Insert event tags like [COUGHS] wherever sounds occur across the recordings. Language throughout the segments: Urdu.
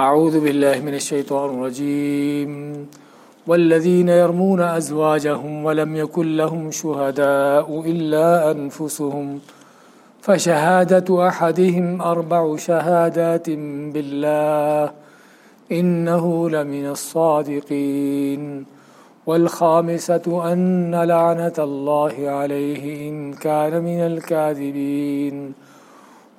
أعوذ بالله من الشيطان الرجيم. والذين يرمون أزواجهم ولم يكن لهم شهداء إلا أنفسهم، فشهادة أحدهم أربع شهادات بالله، إنه لمن الصادقين. والخامسة أن لعنة الله عليه إن كان من الكاذبين.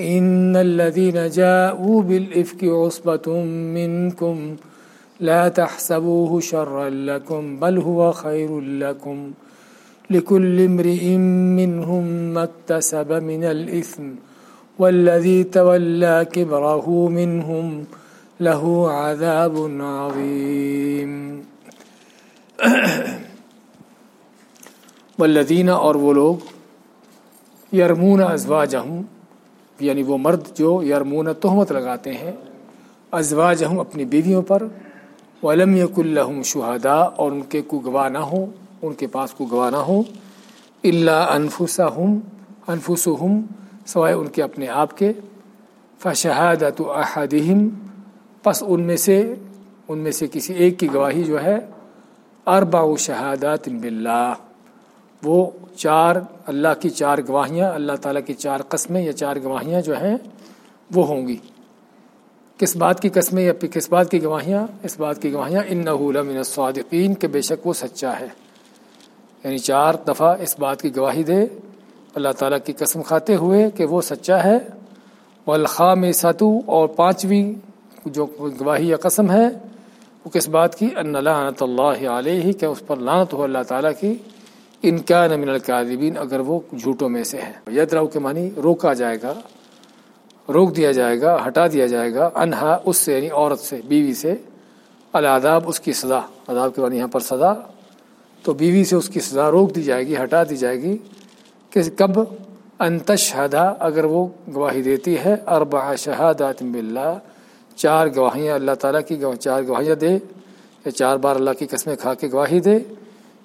إن الذين جاءوا بالإفك عصبة منكم لا تحسبوه شرا لكم، بل هو خير لكم. لكل امرئ منهم ما اكتسب من الإثم، والذي تولى كبره منهم له عذاب عظيم. [CLEARS THROAT] والذین اور وہ لوگ یرمون ازواجہم یعنی وہ مرد جو یرمون تہمت لگاتے ہیں، ازواجہم اپنی بیویوں پر، ولم یق الحم شہدا اور ان کے کو گواہ نہ ہوں، ان کے پاس کو گواہ نہ ہوں اللہ انفسا ہم انفس ہم سوائے ان کے اپنے آپ کے، فشہادت احدہم، پس ان میں سے، ان میں سے کسی ایک کی گواہی جو ہے اربا و شہادات باللہ۔ وہ چار اللہ کی چار گواہیاں، اللہ تعالیٰ کی چار قسمیں یا چار گواہیاں جو ہیں، وہ ہوں گی۔ کس بات کی قسمیں یا کس بات کی گواہیاں؟ اس بات کی گواہیاں ان من الصادقین کے بے شک وہ سچا ہے۔ یعنی چار دفعہ اس بات کی گواہی دے، اللہ تعالیٰ کی قسم کھاتے ہوئے کہ وہ سچا ہے۔ والخام ستو اور پانچویں جو گواہی یا قسم ہے، وہ کس بات کی؟ ان لعنت اللہ علیہ، کہ اس پر لعنت ہو اللہ تعالیٰ کی۔ ان کا نمن اگر وہ جھوٹوں میں سے ہے ید راؤ کے معنی روکا جائے گا، روک دیا جائے گا، ہٹا دیا جائے گا، انہا، اس سے یعنی عورت سے، بیوی سے الاداب اس کی سزا۔ عذاب کے معنی یہاں پر سزا۔ تو بیوی سے اس کی سزا روک دی جائے گی، ہٹا دی جائے گی۔ کہ کب؟ انتشہدا اگر وہ گواہی دیتی ہے۔ اربع شہادات باللہ۔ چار گواہیاں، اللہ تعالیٰ کی چار گواہیاں دے یا چار بار اللہ کی قسمیں کھا کے گواہی دے۔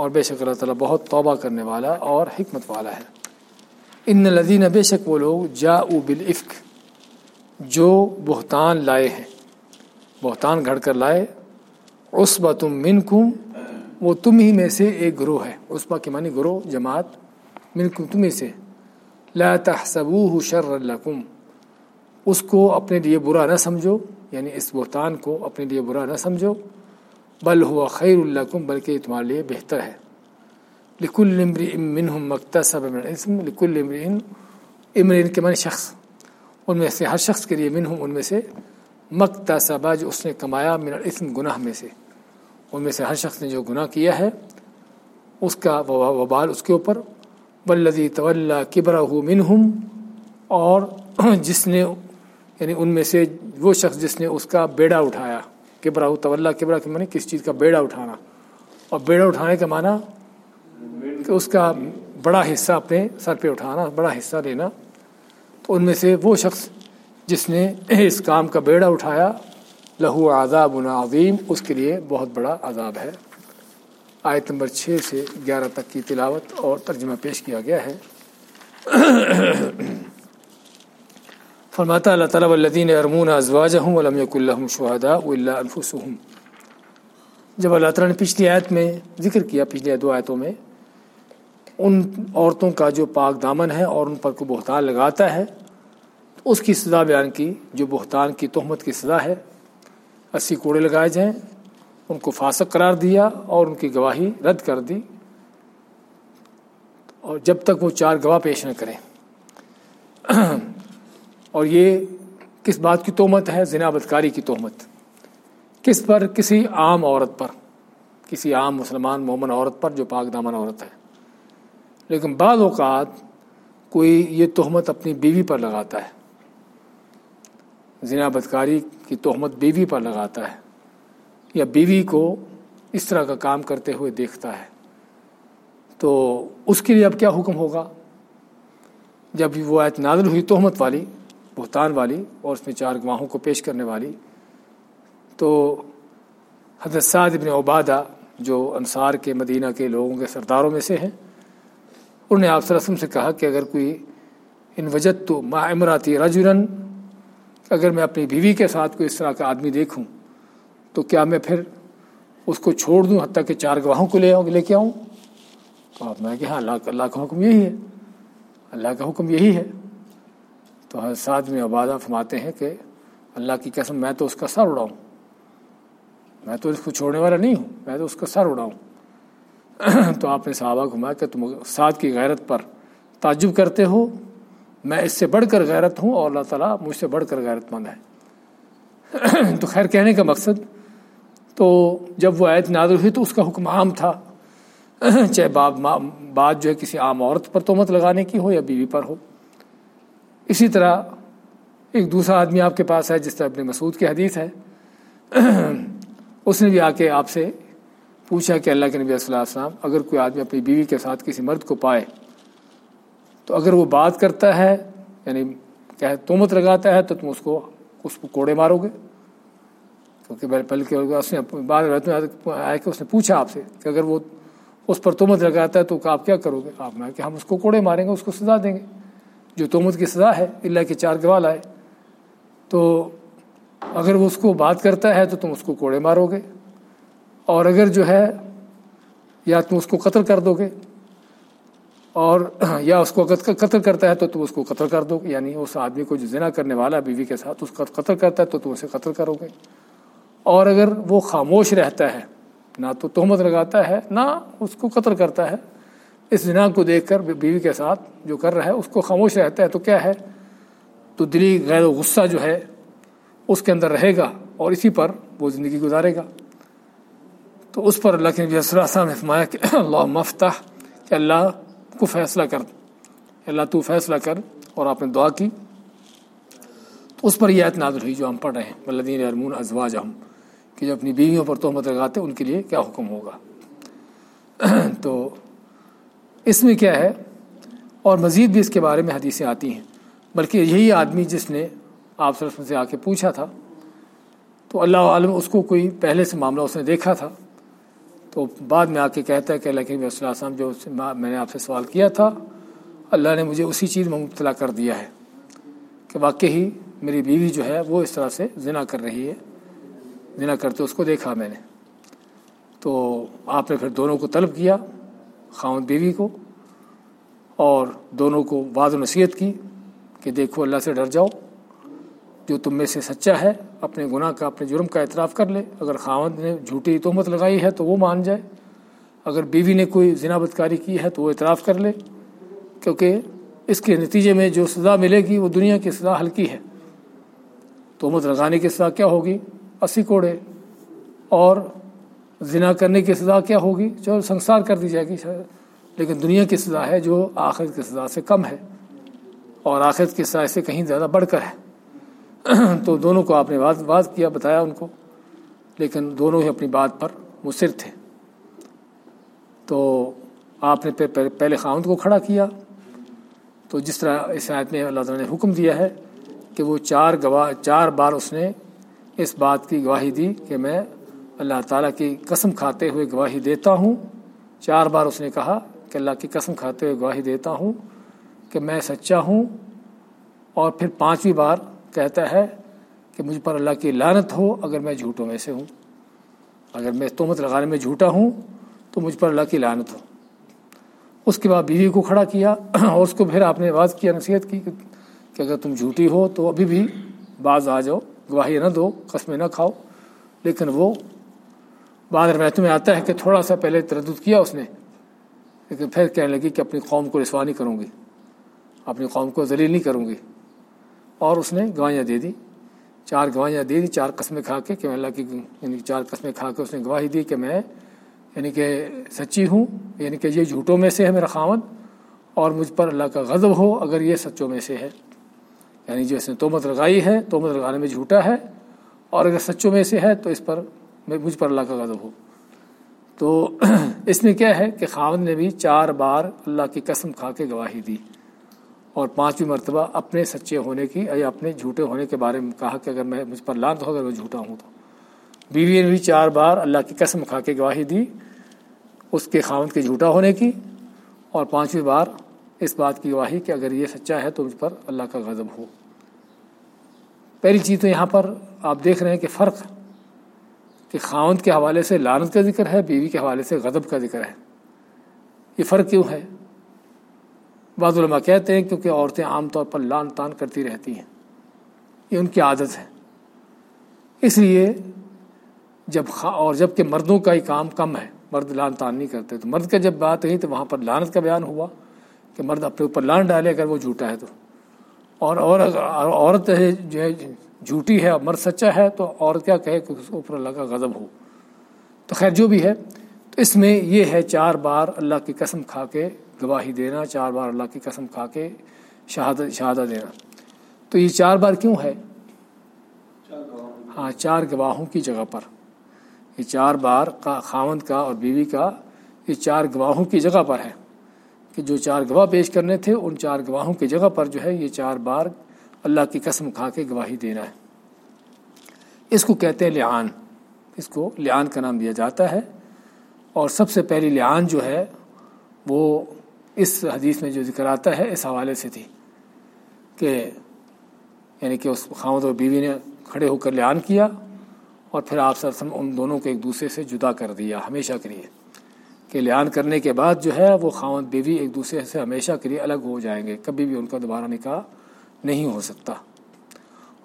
اور بے شک اللہ تعالیٰ بہت توبہ کرنے والا اور حکمت والا ہے۔ ان لدین بے شک وہ لوگ جا او بالعفق، جو بہتان لائے ہیں۔ بہتان گھڑ کر لائے۔ عصبہ تم منکم، وہ تم ہی میں سے ایک گروہ ہے۔ عصبہ کے معنی گروہ، جماعت منکم، تم ہی سے۔ لا تحسبوه شر لکم، اس کو اپنے لیے برا نہ سمجھو یعنی اس بہتان کو اپنے لیے برا نہ سمجھو۔ بل ہوا خیر الکم بلکہ تمہارے لیے بہتر ہے۔ لکل منہم مکتسب من اسم لکل امرئن امرئن کے من شخص۔ ان میں سے ہر شخص کے لیے منہم ان میں سے مکتسبہ جو اس نے کمایا من الاسم، گناہ میں سے۔ ان میں سے ہر شخص نے جو گناہ کیا ہے، اس کا وبال اس کے اوپر۔ ولدی طول کبرا منہم، اور جس نے یعنی ان میں سے وہ شخص جس نے اس کا بیڑا اٹھایا۔ کبرا طول کبرا کے معنی کس چیز کا بیڑا اٹھانا۔ اور بیڑا اٹھانے کا معنی کہ اس کا بڑا حصہ اپنے سر پہ اٹھانا، بڑا حصہ لینا۔ تو ان میں سے وہ شخص جس نے اس کام کا بیڑا اٹھایا، لہو عذاب عظیم، اس کے لیے بہت بڑا عذاب ہے۔ آیت نمبر چھ سے گیارہ تک کی تلاوت اور ترجمہ پیش کیا گیا ہے۔ فرماتا اللہ تعالیٰ والذین ارمون ازواجہم ولم یکن لهم شہداء الا انفسهم جب اللہ تعالیٰ نے پچھلی آیت میں ذکر کیا، پچھلی دو آیتوں میں، ان عورتوں کا جو پاک دامن ہے اور ان پر کو بہتان لگاتا ہے، تو اس کی سزا بیان کی، جو بہتان کی تہمت کی سزا ہے، اسی کوڑے لگائے جائیں، ان کو فاسق قرار دیا اور ان کی گواہی رد کر دی، اور جب تک وہ چار گواہ پیش نہ کریں۔ [CLEARS THROAT] اور یہ کس بات کی تہمت ہے؟ زنا بدکاری کی تہمت۔ کس پر؟ کسی عام عورت پر۔ کسی عام مسلمان مومن عورت پر جو پاک دامن عورت ہے۔ لیکن بعض اوقات کوئی یہ تہمت اپنی بیوی پر لگاتا ہے۔ زنا بدکاری کی تہمت بیوی پر لگاتا ہے۔ یا بیوی کو اس طرح کا کام کرتے ہوئے دیکھتا ہے۔ تو اس کے لیے اب کیا حکم ہوگا؟ جب وہ آیت نازل ہوئی تہمت والی بہتان والی اور اس میں چار گواہوں کو پیش کرنے والی، تو حضرت سعد ابن عبادہ جو انصار کے مدینہ کے لوگوں کے سرداروں میں سے ہیں، انہوں نے آپ صلی اللہ علیہ وسلم سے کہا کہ اگر کوئی ان وجد تو ما امراتی رجرن اگر میں اپنی بیوی کے ساتھ کوئی اس طرح کا آدمی دیکھوں، تو کیا میں پھر اس کو چھوڑ دوں حتیٰ کہ چار گواہوں کو لے آؤں، لے کے آؤں؟ تو آپ نے کہ ہاں اللہ اللہ کا حکم یہی ہے۔ اللہ کا حکم یہی ہے۔ تو ساتھ میں عبادہ فرماتے ہیں کہ اللہ کی قسم میں تو اس کا سر اڑاؤں۔ میں تو اس کو چھوڑنے والا نہیں ہوں، میں تو اس کا سر اڑاؤں۔ تو آپ نے صحابہ گھمایا کہ تم ساتھ کی غیرت پر تعجب کرتے ہو، میں اس سے بڑھ کر غیرت ہوں اور اللہ تعالیٰ مجھ سے بڑھ کر غیرت مند ہے۔ تو خیر کہنے کا مقصد، تو جب وہ آیت نادر ہوئی تو اس کا حکم عام تھا۔ چاہے بات جو ہے کسی عام عورت پر تومت لگانے کی ہو یا بیوی پر ہو۔ اسی طرح ایک دوسرا آدمی آپ کے پاس ہے جس طرح اپنے مسعود کی حدیث ہے۔ [CLEARS THROAT] اس نے بھی آ کے آپ سے پوچھا کہ اللہ کے نبی صلی اللہ علیہ وسلم، اگر کوئی آدمی اپنی بیوی کے ساتھ کسی مرد کو پائے، تو اگر وہ بات کرتا ہے یعنی کیا تومت لگاتا ہے، تو تم اس کو اس کو کوڑے مارو گے۔ کیونکہ بلکہ اس نے بعد آیا کہ اس نے پوچھا آپ سے کہ اگر وہ اس پر تومت لگاتا ہے تو آپ کیا کرو گے؟ آپ نے کہ ہم اس کو کوڑے ماریں گے، اس کو سزا دیں گے۔ جو تومت کی سزا ہے، اللہ کے چار گوال آئے تو اگر وہ اس کو بات کرتا ہے تو تم اس کو کوڑے مارو گے۔ اور اگر جو ہے، یا تم اس کو قتل کر دو گے۔ اور [CLEARS THROAT] یا اس کو قتل کرتا ہے تو تم اس کو قتل کر دو گے۔ یعنی اس آدمی کو جو زنا کرنے والا بیوی کے ساتھ اس کا قتل کرتا ہے تو تم اسے قتل کرو گے۔ اور اگر وہ خاموش رہتا ہے، نہ تو تہمت لگاتا ہے، نہ اس کو قتل کرتا ہے۔ اس زنا کو دیکھ کر بیوی کے ساتھ جو کر رہا ہے، اس کو خاموش رہتا ہے، تو کیا ہے؟ تو دلی غیر و غصہ جو ہے، اس کے اندر رہے گا اور اسی پر وہ زندگی گزارے گا۔ تو اس پر اللہ کے نبی صلی اللہ نے فرمایا کہ [CLEARS THROAT] اللہ مفتح کہ اللہ کو فیصلہ کر۔ اللہ، تو فیصلہ کر اور آپ نے دعا کی۔ تو اس پر یہ آیت نازل ہوئی جو ہم پڑھ رہے ہیں۔ ولدین ارمون ازواج ہم کہ جو اپنی بیویوں پر تہمت لگاتے ان کے لیے کیا حکم ہوگا؟ [CLEARS THROAT] تو اس میں کیا ہے اور مزید بھی اس کے بارے میں حدیثیں آتی ہیں۔ بلکہ یہی آدمی جس نے آپ صرف سے آ کے پوچھا تھا، تو اللہ عالم اس کو کوئی پہلے سے معاملہ اس نے دیکھا تھا۔ تو بعد میں آ کے کہتا ہے کہ اللہ کے صلی اللہ وسلم جو میں نے آپ سے سوال کیا تھا، اللہ نے مجھے اسی چیز میں مبتلا کر دیا ہے کہ واقعی میری بیوی جو ہے وہ اس طرح سے زنا کر رہی ہے۔ زنا کرتے اس کو دیکھا میں نے۔ تو آپ نے پھر دونوں کو طلب کیا۔ خاون بیوی کو اور دونوں کو بعض و نصیحت کی کہ دیکھو اللہ سے ڈر جاؤ، جو تم میں سے سچا ہے، اپنے گناہ کا، اپنے جرم کا اعتراف کر لے۔ اگر خاوند نے جھوٹی تہمت لگائی ہے تو وہ مان جائے۔ اگر بیوی نے کوئی ذنا بدکاری کی ہے تو وہ اعتراف کر لے۔ کیونکہ اس کے نتیجے میں جو سزا ملے گی وہ دنیا کی سزا ہلکی ہے۔ تہمت لگانے کی سزا کیا ہوگی؟ اسی کوڑے۔ اور ذنا کرنے کی سزا کیا ہوگی؟ جو سنسار کر دی جائے گی لیکن دنیا کی سزا ہے جو آخرت کی سزا سے کم ہے۔ اور آخرت کی سزا سے کہیں زیادہ بڑھ کر ہے۔ [CLEARS THROAT] تو دونوں کو آپ نے بات بات کیا، بتایا ان کو۔ لیکن دونوں ہی اپنی بات پر مصر تھے۔ تو آپ نے پہلے خاوند کو کھڑا کیا۔ تو جس طرح اس آیت میں اللہ تعالیٰ نے حکم دیا ہے کہ وہ چار گواہ چار بار اس نے اس بات کی گواہی دی کہ میں اللہ تعالیٰ کی قسم کھاتے ہوئے گواہی دیتا ہوں۔ چار بار اس نے کہا کہ اللہ کی قسم کھاتے ہوئے گواہی دیتا ہوں کہ میں سچا ہوں۔ اور پھر پانچویں بار کہتا ہے کہ مجھ پر اللہ کی لانت ہو اگر میں جھوٹوں میں سے ہوں۔ اگر میں تہمت لگانے میں جھوٹا ہوں تو مجھ پر اللہ کی لانت ہو۔ اس کے بعد بیوی کو کھڑا کیا اور اس کو پھر آپ نے بات کیا، نصیحت کی کہ اگر تم جھوٹی ہو تو ابھی بھی بعض آ جاؤ، گواہی نہ دو، قسمیں نہ کھاؤ۔ لیکن وہ بعض روایتوں میں آتا ہے کہ تھوڑا سا پہلے تردد کیا اس نے، لیکن پھر کہنے لگی کہ اپنی قوم کو رسوا نہیں کروں گی، اپنی قوم کو ذلیل نہیں کروں گی۔ اور اس نے گواہیاں دے دی، چار گواہیاں دے دی، چار قسمیں کھا کے کہ اللہ کی یعنی چار قسمیں کھا کے اس نے گواہی دی کہ میں یعنی کہ سچی ہوں یعنی کہ یہ جھوٹوں میں سے ہے میرا خامد اور مجھ پر اللہ کا غضب ہو اگر یہ سچوں میں سے ہے۔ یعنی جو اس نے تومت لگائی ہے، تومت لگانے میں جھوٹا ہے، اور اگر سچوں میں سے ہے تو اس پر مجھ پر اللہ کا غضب ہو۔ تو [CLEARS THROAT] اس میں کیا ہے کہ خامد نے بھی چار بار اللہ کی قسم کھا کے گواہی دی اور پانچویں مرتبہ اپنے سچے ہونے کی یا اپنے جھوٹے ہونے کے بارے میں کہا کہ اگر میں مجھ پر لانت ہو، اگر میں جھوٹا ہوں تو۔ بیوی نے بھی چار بار اللہ کی قسم کھا کے گواہی دی اس کے خامد کے جھوٹا ہونے کی اور پانچویں بار اس بات کی گواہی کہ اگر یہ سچا ہے تو مجھ پر اللہ کا غضب ہو۔ پہلی چیز تو یہاں پر آپ دیکھ رہے ہیں کہ فرق کہ خاوند کے حوالے سے لانت کا ذکر ہے، بیوی کے حوالے سے غضب کا ذکر ہے۔ یہ فرق کیوں ہے؟ بعض علماء کہتے ہیں کیونکہ عورتیں عام طور پر لان تان کرتی رہتی ہیں۔ یہ ان کی عادت ہے۔ اس لیے جب اور جبکہ مردوں کا ہی کام کم ہے، مرد لان تان نہیں کرتے۔ تو مرد کا جب بات رہی تو وہاں پر لانت کا بیان ہوا کہ مرد اپنے اوپر لان ڈالے، اگر وہ جھوٹا ہے تو۔ اور اور عورت ہے جو ہے جھوٹی ہے مرد سچا ہے تو عورت کیا کہے کہ اس کے اوپر اللہ کا غضب ہو؟ تو خیر جو بھی ہے، تو اس میں یہ ہے چار بار اللہ کی قسم کھا کے گواہی دینا، چار بار اللہ کی قسم کھا کے شہادت شہادہ دینا۔ تو یہ چار بار کیوں ہے؟ ہاں چار گواہوں کی جگہ پر۔ یہ چار بار کا خاوند کا اور بیوی کا یہ چار گواہوں کی جگہ پر ہے۔ کہ جو چار گواہ پیش کرنے تھے، ان چار گواہوں کی جگہ پر جو ہے یہ چار بار اللہ کی قسم کھا کے گواہی دینا ہے۔ اس کو کہتے ہیں لعان۔ اس کو لعان کا نام دیا جاتا ہے۔ اور سب سے پہلی لعان جو ہے، وہ اس حدیث میں جو ذکر آتا ہے، اس حوالے سے تھی کہ یعنی کہ اس خامد اور بیوی نے کھڑے ہو کر لعان کیا اور پھر آپ سر ان دونوں کو ایک دوسرے سے جدا کر دیا، ہمیشہ کے لیے۔ کہ لعان کرنے کے بعد جو ہے، وہ خامد بیوی ایک دوسرے سے ہمیشہ کے لیے الگ ہو جائیں گے۔ کبھی بھی ان کا دوبارہ نکاح نہیں ہو سکتا۔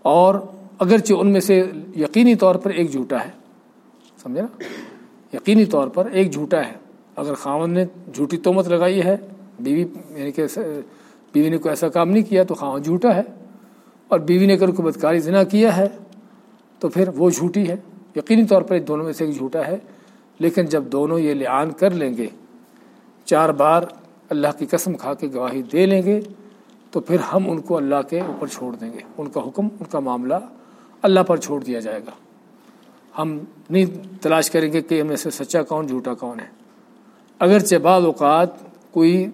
اور اگرچہ ان میں سے یقینی طور پر ایک جھوٹا ہے، سمجھے نا؟ یقینی طور پر ایک جھوٹا ہے۔ اگر خامد نے جھوٹی تومت لگائی ہے، بیوی یعنی کہ بیوی نے کوئی ایسا کام نہیں کیا تو خامد جھوٹا ہے، اور بیوی نے اگر کوئی بدکاری، زنا کیا ہے تو پھر وہ جھوٹی ہے۔ یقینی طور پر دونوں میں سے ایک جھوٹا ہے۔ لیکن جب دونوں یہ لعان کر لیں گے، چار بار اللہ کی قسم کھا کے گواہی دے لیں گے تو پھر ہم ان کو اللہ کے اوپر چھوڑ دیں گے۔ ان کا حکم، ان کا معاملہ اللہ پر چھوڑ دیا جائے گا۔ ہم نہیں تلاش کریں گے کہ میں سے سچا کون، جھوٹا کون ہے۔ اگرچہ بعض اوقات کوئی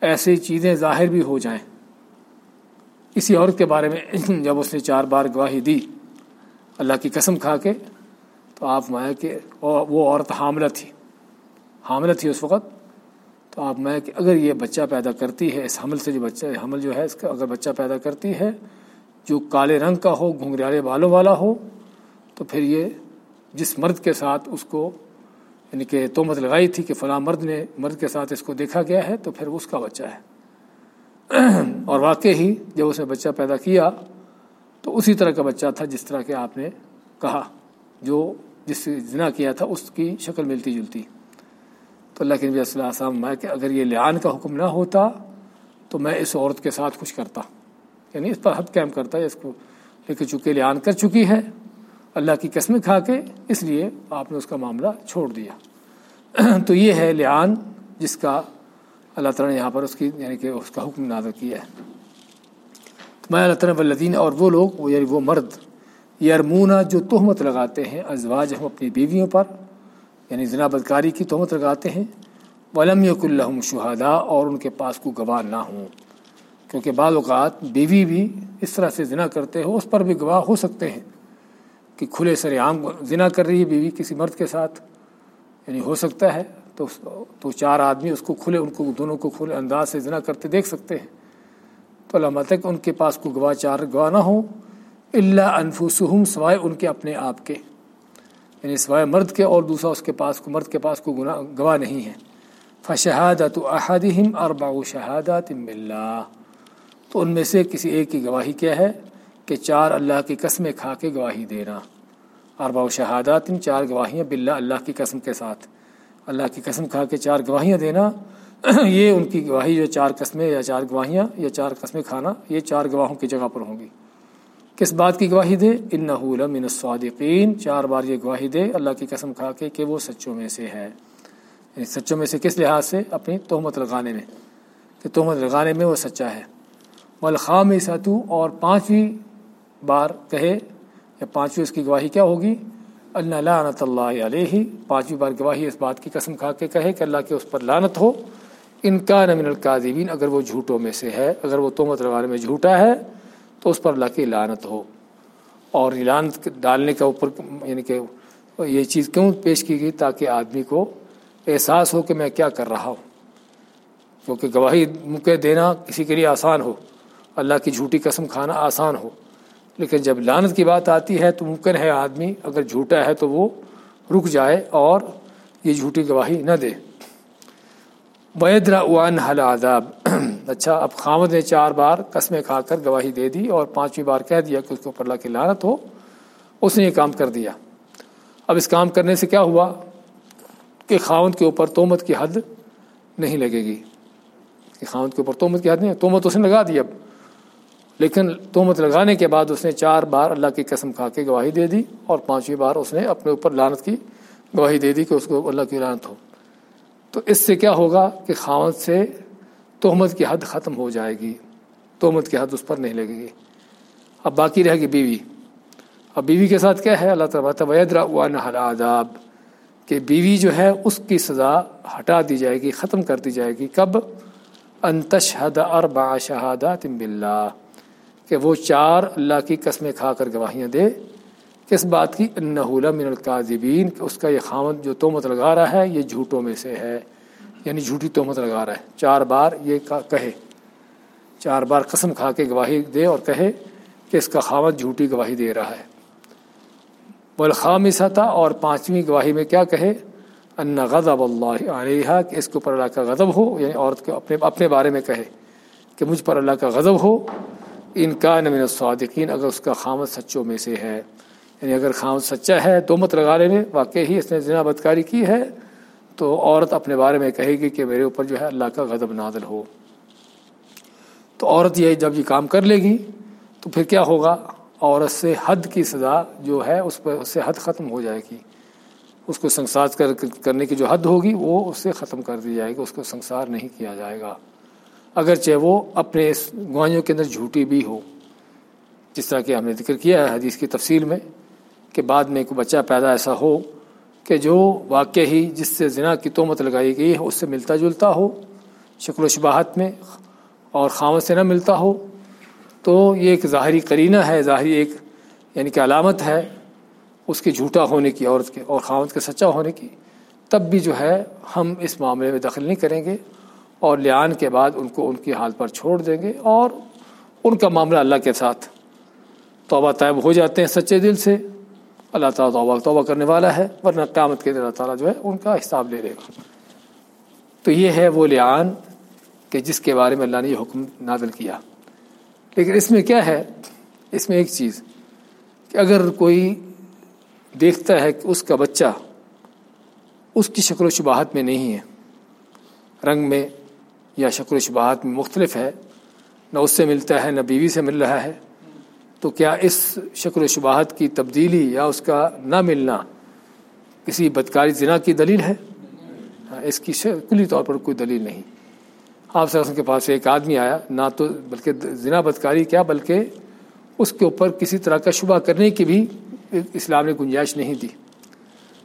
ایسی چیزیں ظاہر بھی ہو جائیں۔ کسی عورت کے بارے میں [CLEARS THROAT] جب اس نے چار بار گواہی دی اللہ کی قسم کھا کے، تو آپ میں کہ وہ عورت حاملہ تھی۔ حاملہ تھی اس وقت۔ تو آپ میں کہ اگر یہ بچہ پیدا کرتی ہے، اس حمل سے جو بچہ، حمل جو ہے، اس کا اگر بچہ پیدا کرتی ہے، جو کالے رنگ کا ہو، گھنگریالے بالوں والا ہو، تو پھر یہ جس مرد کے ساتھ اس کو یعنی کہ تومت لگائی تھی کہ فلاں مرد نے، مرد کے ساتھ اس کو دیکھا گیا ہے، تو پھر اس کا بچہ ہے۔ [CLEARS THROAT] اور واقع ہی جب اس نے بچہ پیدا کیا، تو اسی طرح کا بچہ تھا جس طرح کہ آپ نے کہا، جو جس سے جنا کیا تھا، اس کی شکل ملتی جلتی۔ تو اللہ کے نبی صلی اللہ علیہ وسلم میں کہ اگر یہ لعان کا حکم نہ ہوتا تو میں اس عورت کے ساتھ کچھ کرتا۔ یعنی اس پر حد قائم کرتا ہے، اس کو لیکن چونکہ لعان کر چکی ہے، اللہ کی قسمیں کھا کے اس لیے آپ نے اس کا معاملہ چھوڑ دیا۔ [CLEARS THROAT] تو یہ ہے لعان جس کا اللہ تعالیٰ نے یہاں پر اس کی یعنی کہ اس کا حکم نازل کیا ہے۔ تو میں اللہ تعالیٰ والدین اور وہ لوگ، وہ یعنی وہ مرد، یرمونا جو تہمت لگاتے ہیں، ازواج ہم اپنی بیویوں پر یعنی زنا بدکاری کی تہمت لگاتے ہیں۔ ولم یق الحم شہادا اور ان کے پاس کو گواہ نہ ہوں۔ کیونکہ بعض اوقات بیوی بھی اس طرح سے زنا کرتے ہو، اس پر بھی گواہ ہو سکتے ہیں کہ کھلے سر عام زنا کر رہی ہے بیوی کسی مرد کے ساتھ۔ یعنی ہو سکتا ہے تو تو چار آدمی اس کو کھلے، ان کو دونوں کو کھلے انداز سے زنا کرتے دیکھ سکتے ہیں۔ تو علامہ تک ان کے پاس کو گواہ چار گواہ نہ ہو۔ اللہ انفسہم، سوائے ان کے اپنے آپ کے۔ یعنی سوائے مرد کے اور دوسرا اس کے پاس کو مرد کے پاس کو گواہ نہیں ہے۔ فشہادت احدہم اربع شہادات باللہ تو ان میں سے کسی ایک کی گواہی کیا ہے کہ چار اللہ کی قسمیں کھا کے گواہی دینا۔ اربا و شہادات چار گواہیاں بلّہ اللہ کی قسم کے ساتھ۔ اللہ کی قسم کھا کے چار گواہیاں دینا۔ [CLEARS THROAT] یہ ان کی گواہی جو چار قسمیں یا چار گواہیاں یا چار قسمیں کھانا، یہ چار گواہوں کی جگہ پر ہوں گی۔ کس بات کی گواہی دے؟ ان تو اس پر اللہ کی لعنت ہو۔ اور لعنت ڈالنے کے اوپر یعنی کہ یہ چیز کیوں پیش کی گئی تاکہ آدمی کو احساس ہو کہ میں کیا کر رہا ہوں؟ کیونکہ گواہی مکے دینا کسی کے لیے آسان ہو۔ اللہ کی جھوٹی قسم کھانا آسان ہو۔ لیکن جب لانت کی بات آتی ہے تو ممکن ہے آدمی اگر جھوٹا ہے تو وہ رک جائے اور یہ جھوٹی گواہی نہ دے۔ بیدرا وان حل آداب اچھا اب خامد نے چار بار قسمیں کھا کر گواہی دے دی اور پانچویں بار کہہ دیا کہ اس کے اوپر اللہ کی لانت ہو، اس نے یہ کام کر دیا۔ اب اس کام کرنے سے کیا ہوا کہ خاوند کے اوپر تومت کی حد نہیں لگے گی۔ کہ خاوند کے اوپر تومت کی حد نہیں، تومت اس نے لگا دی اب۔ لیکن تومت لگانے کے بعد اس نے چار بار اللہ کی قسم کھا کے گواہی دے دی اور پانچویں بار اس نے اپنے اوپر لانت کی گواہی دے دی کہ اس کو اللہ کی لانت ہو۔ تو اس سے کیا ہوگا کہ خاوند سے تہمت کی حد ختم ہو جائے گی، تہمت کی حد اس پر نہیں لگے گی۔ اب باقی رہے گی بیوی۔ اب بیوی کے ساتھ کیا ہے؟ اللہ تعالیٰ ویدرا آداب کہ بیوی جو ہے، اس کی سزا ہٹا دی جائے گی، ختم کر دی جائے گی۔ کب؟ انتشہد اربع شہادات باللہ کہ وہ چار اللہ کی قسمیں کھا کر گواہیاں دے۔ کس بات کی انحول من القاذبین کہ اس کا یہ خامد جو تومت لگا رہا ہے یہ جھوٹوں میں سے ہے یعنی جھوٹی تومت لگا رہا ہے۔ چار بار یہ کہے۔ چار بار قسم کھا کے گواہی دے اور کہے کہ اس کا خامد جھوٹی گواہی دے رہا ہے۔ بالخام سطح اور پانچویں گواہی میں کیا کہے؟ ان غضب اللہ علیہ کہ اس کے اوپر اللہ کا غضب ہو یعنی عورت کے اپنے اپنے بارے میں کہے کہ مجھ پر اللہ کا غضب ہو۔ ان کا نمین الصادقین، اگر اس کا خامد سچوں میں سے ہے۔ یعنی اگر خامد سچا ہے تو مت لگانے میں واقع ہی اس نے زنا بدکاری کی ہے، تو عورت اپنے بارے میں کہے گی کہ میرے اوپر جو ہے اللہ کا غضب نادل ہو۔ تو عورت یہ جب یہ کام کر لے گی، تو پھر کیا ہوگا؟ عورت سے حد کی سزا جو ہے، اس پر، اس سے حد ختم ہو جائے گی۔ اس کو سنسار کر، کرنے کی جو حد ہوگی، وہ اس سے ختم کر دی جائے گی، اس کو سنسار نہیں کیا جائے گا۔ اگرچہ وہ اپنے اس گوائیوں کے اندر جھوٹی بھی ہو، جس طرح کہ ہم نے ذکر کیا ہے حدیث کی تفصیل میں کہ بعد میں ایک بچہ پیدا ایسا ہو کہ جو واقع ہی جس سے زنا کی تومت لگائی گئی ہے، اس سے ملتا جلتا ہو، شکل و شباہت میں اور خامت سے نہ ملتا ہو، تو یہ ایک ظاہری قرینہ ہے، ظاہری ایک یعنی کہ علامت ہے اس کے جھوٹا ہونے کی، عورت کے اور خامت کے سچا ہونے کی۔ تب بھی جو ہے، ہم اس معاملے میں دخل نہیں کریں گے اور لیان کے بعد ان کو ان کی حال پر چھوڑ دیں گے اور ان کا معاملہ اللہ کے ساتھ توبہ طیب ہو جاتے ہیں سچے دل سے۔ اللہ تعالیٰ توبہ توبہ کرنے والا ہے، ورنہ قیامت کے دن اللہ تعالیٰ جو ہے ان کا حساب لے لے گا۔ تو یہ ہے وہ لیان کہ جس کے بارے میں اللہ نے یہ حکم نازل کیا۔ لیکن اس میں کیا ہے؟ اس میں ایک چیز کہ اگر کوئی دیکھتا ہے کہ اس کا بچہ اس کی شکل و شباہت میں نہیں ہے، رنگ میں یا شکل و شباہت میں مختلف ہے، نہ اس سے ملتا ہے، نہ بیوی سے مل رہا ہے تو کیا اس شکل و شباہت کی تبدیلی یا اس کا نہ ملنا کسی بدکاری زنا کی دلیل ہے؟ ہاں، اس کی کلی طور پر کوئی دلیل نہیں۔ آپ سے کے پاس ایک آدمی آیا، نہ تو بلکہ زنا بدکاری کیا، بلکہ اس کے اوپر کسی طرح کا شبہ کرنے کی بھی اسلام نے گنجائش نہیں دی۔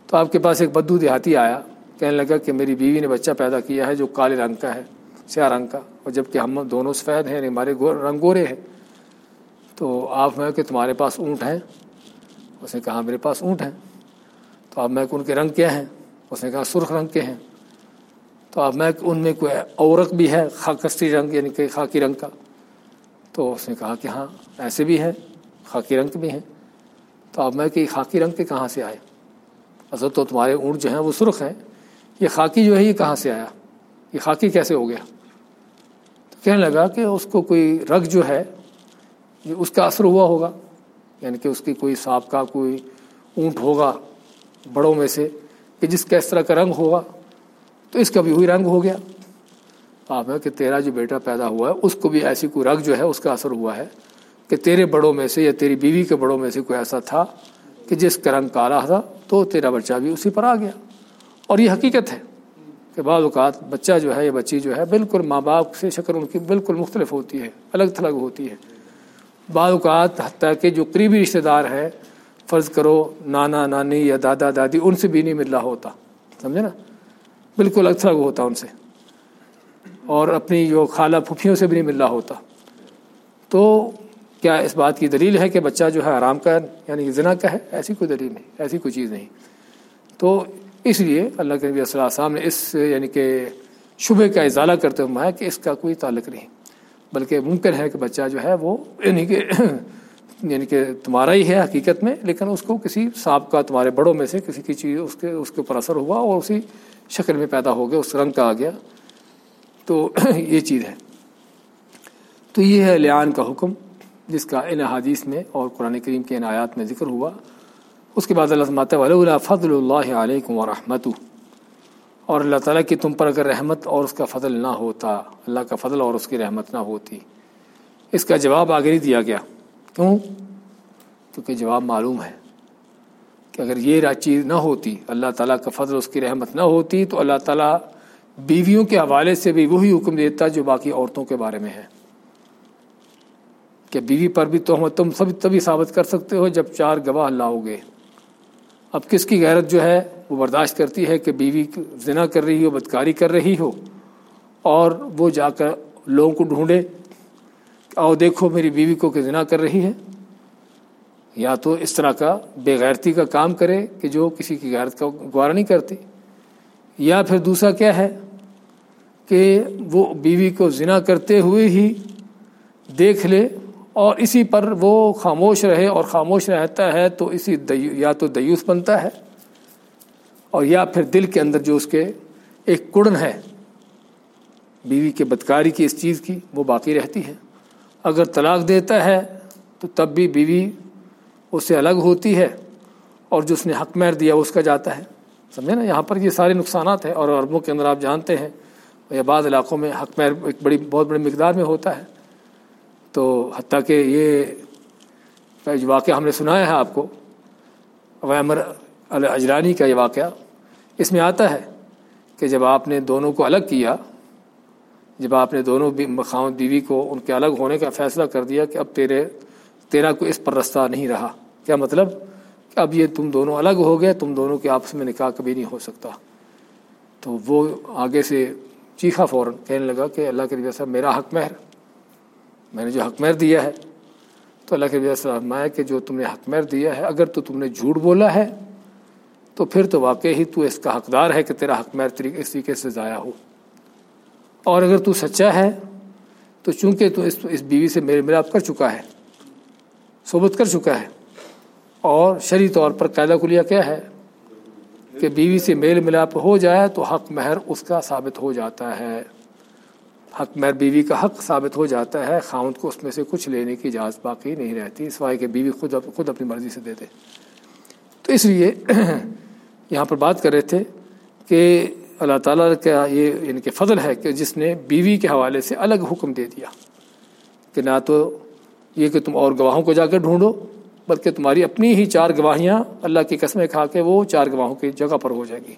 تو آپ کے پاس ایک بدو دیہاتی آیا، کہنے لگا کہ میری بیوی نے بچہ پیدا کیا ہے جو کالے رنگ کا ہے، سیاہ رنگ کا، اور جبکہ ہم دونوں سفید ہیں یعنی ہمارے رنگ گورے ہیں۔ تو آپ میں کہ تمہارے پاس اونٹ ہیں؟ اس نے کہا، میرے پاس اونٹ ہیں۔ تو آپ میں کہ ان کے رنگ کیا ہیں؟ اس نے کہا، سرخ رنگ کے ہیں۔ تو اب میں ان میں کوئی عورت بھی ہے، خاکستی رنگ یعنی کہ خاکی رنگ کا۔ تو اس نے کہا کہ ہاں ایسے بھی ہیں، خاکی رنگ بھی ہیں۔ تو اب میں کہ خاکی رنگ کے کہاں سے آئے؟ اصل تو تمہارے اونٹ جو ہیں وہ سرخ ہیں۔ یہ خاکی جو ہے، یہ کہاں سے آیا؟ یہ خاکی کیسے ہو گیا؟ تو کہنے لگا کہ اس کو کوئی رگ جو ہے اس کا اثر ہوا ہوگا یعنی کہ اس کی کوئی سانپ کا کوئی اونٹ ہوگا بڑوں میں سے کہ جس کا اس طرح کا رنگ ہوگا، تو اس کا بھی وہی رنگ ہو گیا۔ آپ ہے کہ تیرا جو بیٹا پیدا ہوا ہے، اس کو بھی ایسی کوئی رنگ جو ہے، اس کا اثر ہوا ہے کہ تیرے بڑوں میں سے یا تیری بیوی کے بڑوں میں سے کوئی ایسا تھا کہ جس کا رنگ کالا تھا، تو تیرا بچہ بھی اسی پر آ گیا۔ اور یہ حقیقت ہے کہ بعض اوقات بچہ جو ہے، یا بچی جو ہے، بالکل ماں باپ سے شکل ان کی بالکل مختلف ہوتی ہے، الگ تھلگ ہوتی ہے۔ بعض اوقات حتیٰ کہ جو قریبی رشتے دار ہے فرض کرو نانا، نانی یا دادا، دادی، ان سے بھی نہیں مل رہا ہوتا، سمجھے نا؟ بالکل الگ تھلگ ہوتا ان سے، اور اپنی جو خالہ پھوپھیوں سے بھی نہیں مل رہا ہوتا۔ تو کیا اس بات کی دلیل ہے کہ بچہ جو ہے آرام کا یعنی زنا کا ہے؟ ایسی کوئی دلیل نہیں، ایسی کوئی چیز نہیں۔ تو اس لیے اللہ کے نبی صلی اللہ علیہ وسلم نے اس یعنی کہ شبہ کا ازالہ کرتے ہوئے کہ اس کا کوئی تعلق نہیں۔ بلکہ ممکن ہے کہ بچہ جو ہے وہ یعنی کہ [COUGHS] یعنی کہ تمہارا ہی ہے حقیقت میں، لیکن اس کو کسی سانپ کا تمہارے بڑوں میں سے کسی کی چیز، اس کے اس کے اوپر اثر ہوا اور اسی شکل میں پیدا ہو گیا، اس رنگ کا آ گیا۔ تو [COUGHS] یہ چیز ہے۔ تو یہ ہے لیان کا حکم، جس کا ان حادیث میں اور قرآن کریم کے ان آیات میں ذکر ہوا۔ اس کے بعد اللہ سماتے ولی فضل اللہ علیکم و رحمت اور اللہ تعالیٰ کی تم پر اگر رحمت اور اس کا فضل نہ ہوتا، اللہ کا فضل اور اس کی رحمت نہ ہوتی۔ اس کا جواب آگے نہیں دیا گیا۔ کیوں؟ کیونکہ جواب معلوم ہے کہ اگر یہ چیز نہ ہوتی، اللہ تعالیٰ کا فضل اس کی رحمت نہ ہوتی، تو اللہ تعالیٰ بیویوں کے حوالے سے بھی وہی حکم دیتا جو باقی عورتوں کے بارے میں ہے۔ کہ بیوی پر بھی تو تم سب تبھی ثابت کر سکتے ہو جب چار گواہ لاؤ گے اب کس کی غیرت جو ہے وہ برداشت کرتی ہے کہ بیوی زنا کر رہی ہو، بدکاری کر رہی ہو اور وہ جا کر لوگوں کو ڈھونڈے آؤ دیکھو میری بیوی کو کہ زنا کر رہی ہے۔ یا تو اس طرح کا بے غیرتی کا کام کرے کہ جو کسی کی غیرت کا گوارا نہیں کرتی یا پھر دوسرا کیا ہے کہ وہ بیوی کو زنا کرتے ہوئے ہی دیکھ لے اور اسی پر وہ خاموش رہے اور خاموش رہتا ہے تو اسی یا تو دیوس بنتا ہے اور یا پھر دل کے اندر جو اس کے ایک کڑن ہے، بیوی کے بدکاری کی اس چیز کی، وہ باقی رہتی ہے۔ اگر طلاق دیتا ہے تو تب بھی بیوی اس سے الگ ہوتی ہے اور جو اس نے حق مہر دیا اس کا جاتا ہے۔ سمجھے نا؟ یہاں پر یہ سارے نقصانات ہیں اور عربوں کے اندر آپ جانتے ہیں یا بعض علاقوں میں حق مہر ایک بڑی، بہت بڑی مقدار میں ہوتا ہے۔ تو حتیٰ کہ یہ واقعہ ہم نے سنایا ہے آپ کو ویمر اجرانی کا یہ واقعہ، اس میں آتا ہے کہ جب آپ نے دونوں کو الگ کیا، جب آپ نے دونوں خامد بیوی کو ان کے الگ ہونے کا فیصلہ کر دیا کہ اب تیرے، تیرا کو اس پر رستہ نہیں رہا، کیا مطلب؟ کہ اب یہ تم دونوں الگ ہو گئے، تم دونوں کے آپس میں نکاح کبھی نہیں ہو سکتا۔ تو وہ آگے سے چیخا فوراً کہنے لگا کہ اللہ کے صاحب میرا حق مہر میں نے جو حق مہر دیا ہے، تو اللہ کے فرمایا کہ جو تم نے حق مہر دیا ہے، اگر تو تم نے جھوٹ بولا ہے، تو پھر تو واقعی ہی تو اس کا حقدار ہے کہ تیرا حق مہر طریقے اس طریقے سے ضائع ہو۔ اور اگر تو سچا ہے، تو چونکہ تو اس اس بیوی سے میرے ملاپ کر چکا ہے، صحبت کر چکا ہے، اور شرعی طور پر قاعدہ کلیہ کیا ہے کہ بیوی سے میل ملاپ ہو جائے تو حق مہر اس کا ثابت ہو جاتا ہے۔ حق مہر بیوی کا حق ثابت ہو جاتا ہے خاؤنت کو اس میں سے کچھ لینے کی اجازت باقی نہیں رہتی، سوائے کہ بیوی خود خود اپنی مرضی سے دے دے۔ تو اس لیے [CLEARS THROAT] یہاں پر بات کر رہے تھے کہ اللہ تعالیٰ کا یہ یعنی کہ فضل ہے کہ جس نے بیوی کے حوالے سے الگ حکم دے دیا کہ نہ تو یہ کہ تم اور گواہوں کو جا کر ڈھونڈو، بلکہ تمہاری اپنی ہی چار گواہیاں اللہ کی قسمیں کھا کے وہ چار گواہوں کی جگہ پر ہو جائے گی۔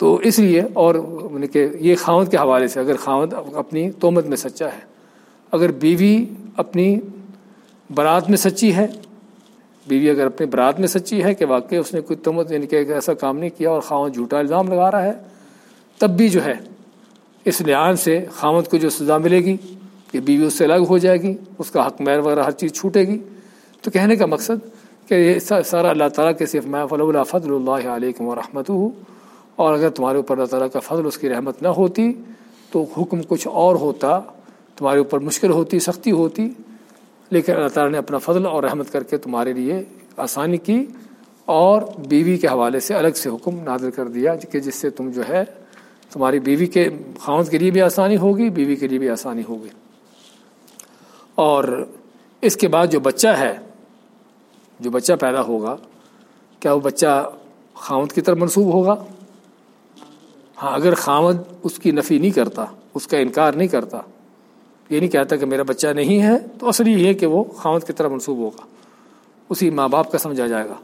تو اس لیے اور یعنی کہ یہ خاوند کے حوالے سے اگر خاوند اپنی تومت میں سچا ہے، اگر بیوی اپنی برات میں سچی ہے، بیوی اگر اپنی برات میں سچی ہے کہ واقعی اس نے کوئی تومت یعنی کہ ایسا کام نہیں کیا اور خاوند جھوٹا الزام لگا رہا ہے، تب بھی جو ہے اس لحاظ سے خاوند کو جو سزا ملے گی کہ بیوی اس سے الگ ہو جائے گی، اس کا حق میر وغیرہ ہر چیز چھوٹے گی۔ تو کہنے کا مقصد کہ یہ سارا اللہ تعالیٰ کے صرف میں فل اللہ فضل اللہ علیکم و رحمۃ اور اگر تمہارے اوپر اللہ تعالیٰ کا فضل اس کی رحمت نہ ہوتی تو حکم کچھ اور ہوتا، تمہارے اوپر مشکل ہوتی، سختی ہوتی، لیکن اللہ تعالیٰ نے اپنا فضل اور رحمت کر کے تمہارے لیے آسانی کی اور بیوی کے حوالے سے الگ سے حکم نازل کر دیا کہ جس سے تم جو ہے، تمہاری بیوی کے خاؤں کے لیے بھی آسانی ہوگی، بیوی کے لیے بھی آسانی ہوگی۔ اور اس کے بعد جو بچہ ہے، جو بچہ پیدا ہوگا، کیا وہ بچہ خامد کی طرف منسوب ہوگا؟ ہاں اگر خامد اس کی نفی نہیں کرتا، اس کا انکار نہیں کرتا، یہ نہیں کہتا کہ میرا بچہ نہیں ہے، تو اصل یہ ہے کہ وہ خامد کی طرف منسوب ہوگا۔ اسی ماں باپ کا سمجھا جائے گا۔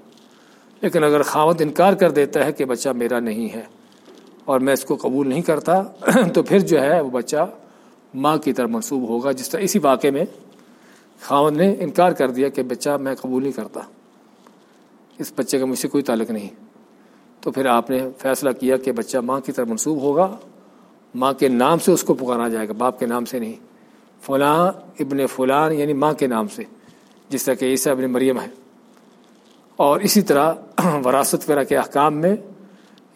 لیکن اگر خامد انکار کر دیتا ہے کہ بچہ میرا نہیں ہے اور میں اس کو قبول نہیں کرتا، [CLEARS THROAT] تو پھر جو ہے وہ بچہ ماں کی طرف منسوب ہوگا، جس طرح اسی واقعے میں خامد نے انکار کر دیا کہ بچہ میں قبول نہیں کرتا۔ اس بچے کا مجھ سے کوئی تعلق نہیں۔ تو پھر آپ نے فیصلہ کیا کہ بچہ ماں کی طرف منسوب ہوگا، ماں کے نام سے اس کو پکارا جائے گا، باپ کے نام سے نہیں، فلاں ابن فلان یعنی ماں کے نام سے، جس طرح کہ عیسیٰ ابن مریم ہے۔ اور اسی طرح [CLEARS THROAT] وراثت وغیرہ کے احکام میں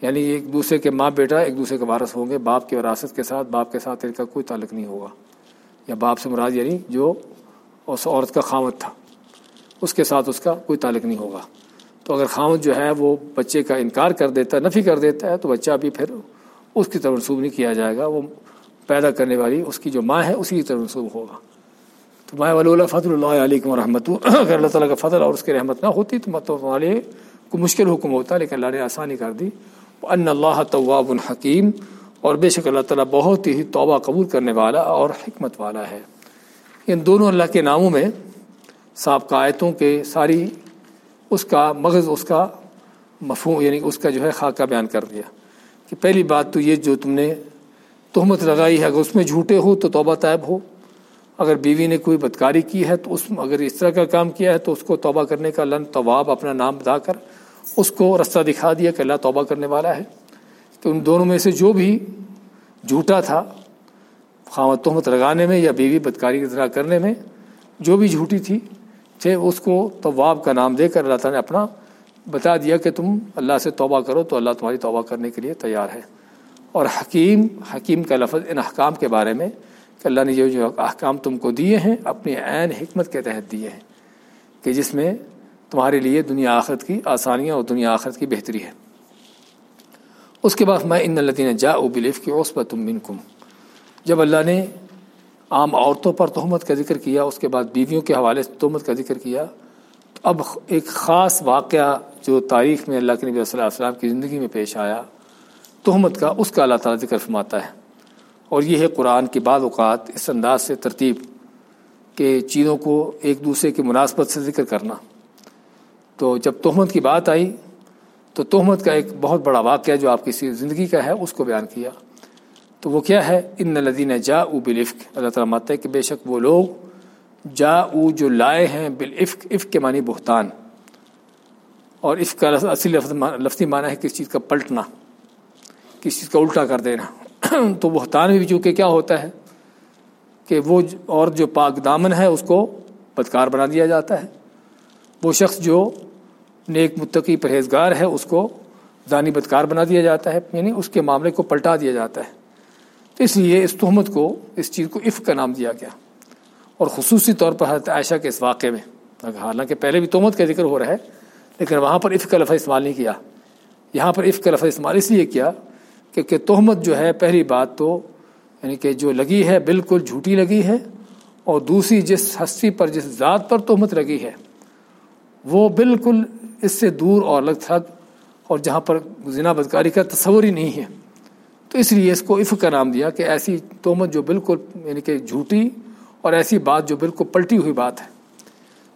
یعنی ایک دوسرے کے ماں بیٹا ایک دوسرے کے وارث ہوں گے، باپ کی وراثت کے ساتھ، باپ کے ساتھ ان کا کوئی تعلق نہیں ہوگا۔ یا باپ سے مراد یعنی جو اس عورت کا خامت تھا، اس کے ساتھ اس کا کوئی تعلق نہیں ہوگا۔ تو اگر خامت جو ہے وہ بچے کا انکار کر دیتا ہے، نفی کر دیتا ہے، تو بچہ بھی پھر اس کی طرف منسوب نہیں کیا جائے گا۔ وہ پیدا کرنے والی اس کی جو ماں ہے، اسی کی طرف منسوب ہوگا۔ تو ماں ولی فضل اللہ علیکم و رحمۃ اگر اللہ تعالیٰ کا فضل اور اس کی رحمت نہ ہوتی تو مطلب والے کو مشکل حکم ہوتا، لیکن اللہ نے آسانی کر دی۔ ان اللہ طواب الحکیم اور بے شک اللہ تعالیٰ بہت ہی توبہ قبول کرنے والا اور حکمت والا ہے۔ ان دونوں اللہ کے ناموں میں سابقہ آیتوں کے ساری اس کا مغز اس کا مفہوم یعنی اس کا جو ہے خاکہ بیان کر دیا کہ پہلی بات تو یہ جو تم نے تہمت لگائی ہے، اگر اس میں جھوٹے ہو تو توبہ طیب ہو، اگر بیوی نے کوئی بدکاری کی ہے تو اس اگر اس طرح کا کام کیا ہے تو اس کو توبہ کرنے کا لن طواب اپنا نام بتا کر اس کو رستہ دکھا دیا کہ اللہ توبہ کرنے والا ہے۔ تو ان دونوں میں سے جو بھی جھوٹا تھا، خواہ تہمت لگانے میں یا بیوی بدکاری کی طرح کرنے میں، جو بھی جھوٹی تھی تھے اس کو طواب کا نام دے کر اللہ تعالیٰ نے اپنا بتا دیا کہ تم اللہ سے توبہ کرو تو اللہ تمہاری توبہ کرنے کے لیے تیار ہے۔ اور حکیم حکیم کا لفظ ان احکام کے بارے میں کہ اللہ نے جو احکام تم کو دیے ہیں، اپنی عین حکمت کے تحت دیے ہیں کہ جس میں تمہارے لیے دنیا آخرت کی آسانیاں اور دنیا آخرت کی بہتری ہے۔ اس کے بعد میں ان الدین جا او بلیف کی اوس پر تم کم جب اللہ نے عام عورتوں پر تہمت کا ذکر کیا، اس کے بعد بیویوں کے حوالے سے تہمت کا ذکر کیا۔ تو اب ایک خاص واقعہ جو تاریخ میں اللہ کے نبی صلی اللہ علیہ وسلم کی زندگی میں پیش آیا، تہمت کا، اس کا اللہ تعالیٰ ذکر فرماتا ہے۔ اور یہ ہے قرآن کی بعض اوقات اس انداز سے ترتیب کہ چیزوں کو ایک دوسرے کی مناسبت سے ذکر کرنا۔ تو جب تہمت کی بات آئی، تو تہمت کا ایک بہت بڑا واقعہ جو آپ کی زندگی کا ہے، اس کو بیان کیا۔ تو وہ کیا ہے؟ ان لدین جا او بالفق اللہ تعالیٰ ماتا ہے کہ بے شک وہ لوگ جا او جو لائے ہیں بالفق عفق کے معنی بہتان۔ اور عفق کا اصلی لفظ لفظی معنی ہے کس چیز کا پلٹنا، کس چیز کا الٹا کر دینا۔ [CLEARS THROAT] تو بہتان بھی چونکہ کیا ہوتا ہے کہ وہ اور جو پاک دامن ہے اس کو بدکار بنا دیا جاتا ہے۔ وہ شخص جو نیک متقی پرہیزگار ہے اس کو دانی بدکار بنا دیا جاتا ہے یعنی اس کے معاملے کو پلٹا دیا جاتا ہے۔ اس لیے اس تہمت کو، اس چیز کو عفق کا نام دیا گیا۔ اور خصوصی طور پر حضرت عائشہ کے اس واقعے میں حالانکہ پہلے بھی تہمت کا ذکر ہو رہا ہے، لیکن وہاں پر عفق کا لفظ استعمال نہیں کیا۔ یہاں پر عفق کا لفظ استعمال اس لیے کیا کہ تہمت جو ہے، پہلی بات تو یعنی کہ جو لگی ہے بالکل جھوٹی لگی ہے، اور دوسری جس ہستی پر، جس ذات پر تہمت لگی ہے، وہ بالکل اس سے دور اور الگ تھک اور جہاں پر زنا بدکاری کا تصور ہی نہیں ہے۔ تو اس لیے اس کو عفق کا نام دیا کہ ایسی تہمت جو بالکل یعنی کہ جھوٹی اور ایسی بات جو بالکل پلٹی ہوئی بات ہے۔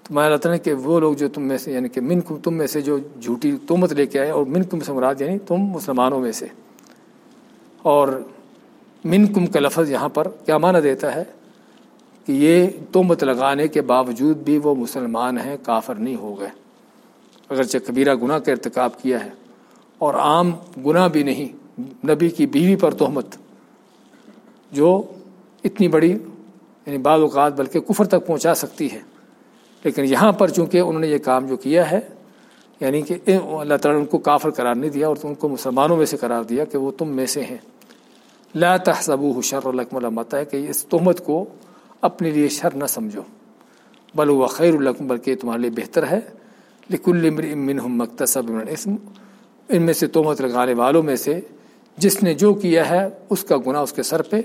تو میں اللہ تعالیٰ کہ وہ لوگ جو تم میں سے یعنی کہ من تم میں سے جو جھوٹی تہمت لے کے آئے اور من کم سے مراد یعنی تم مسلمانوں میں سے۔ اور من کم کا لفظ یہاں پر کیا معنی دیتا ہے؟ کہ یہ تہمت لگانے کے باوجود بھی وہ مسلمان ہیں، کافر نہیں ہو گئے۔ اگرچہ کبیرہ گناہ کا ارتکاب کیا ہے اور عام گناہ بھی نہیں نبی کی بیوی پر تہمت، جو اتنی بڑی یعنی بعض اوقات بلکہ کفر تک پہنچا سکتی ہے۔ لیکن یہاں پر چونکہ انہوں نے یہ کام جو کیا ہے یعنی کہ اللہ تعالیٰ نے ان کو کافر قرار نہیں دیا اور ان کو مسلمانوں میں سے قرار دیا کہ وہ تم میں سے ہیں۔ لا تحسبوه شر لكم علامت ہے کہ اس تہمت کو اپنے لیے شر نہ سمجھو۔ بل وہ خیر القم بلکہ تمہارے لیے بہتر ہے۔ لیکن منہم مکتصب اسم ان میں سے تہمت لگانے والوں میں سے جس نے جو کیا ہے، اس کا گناہ اس کے سر پہ۔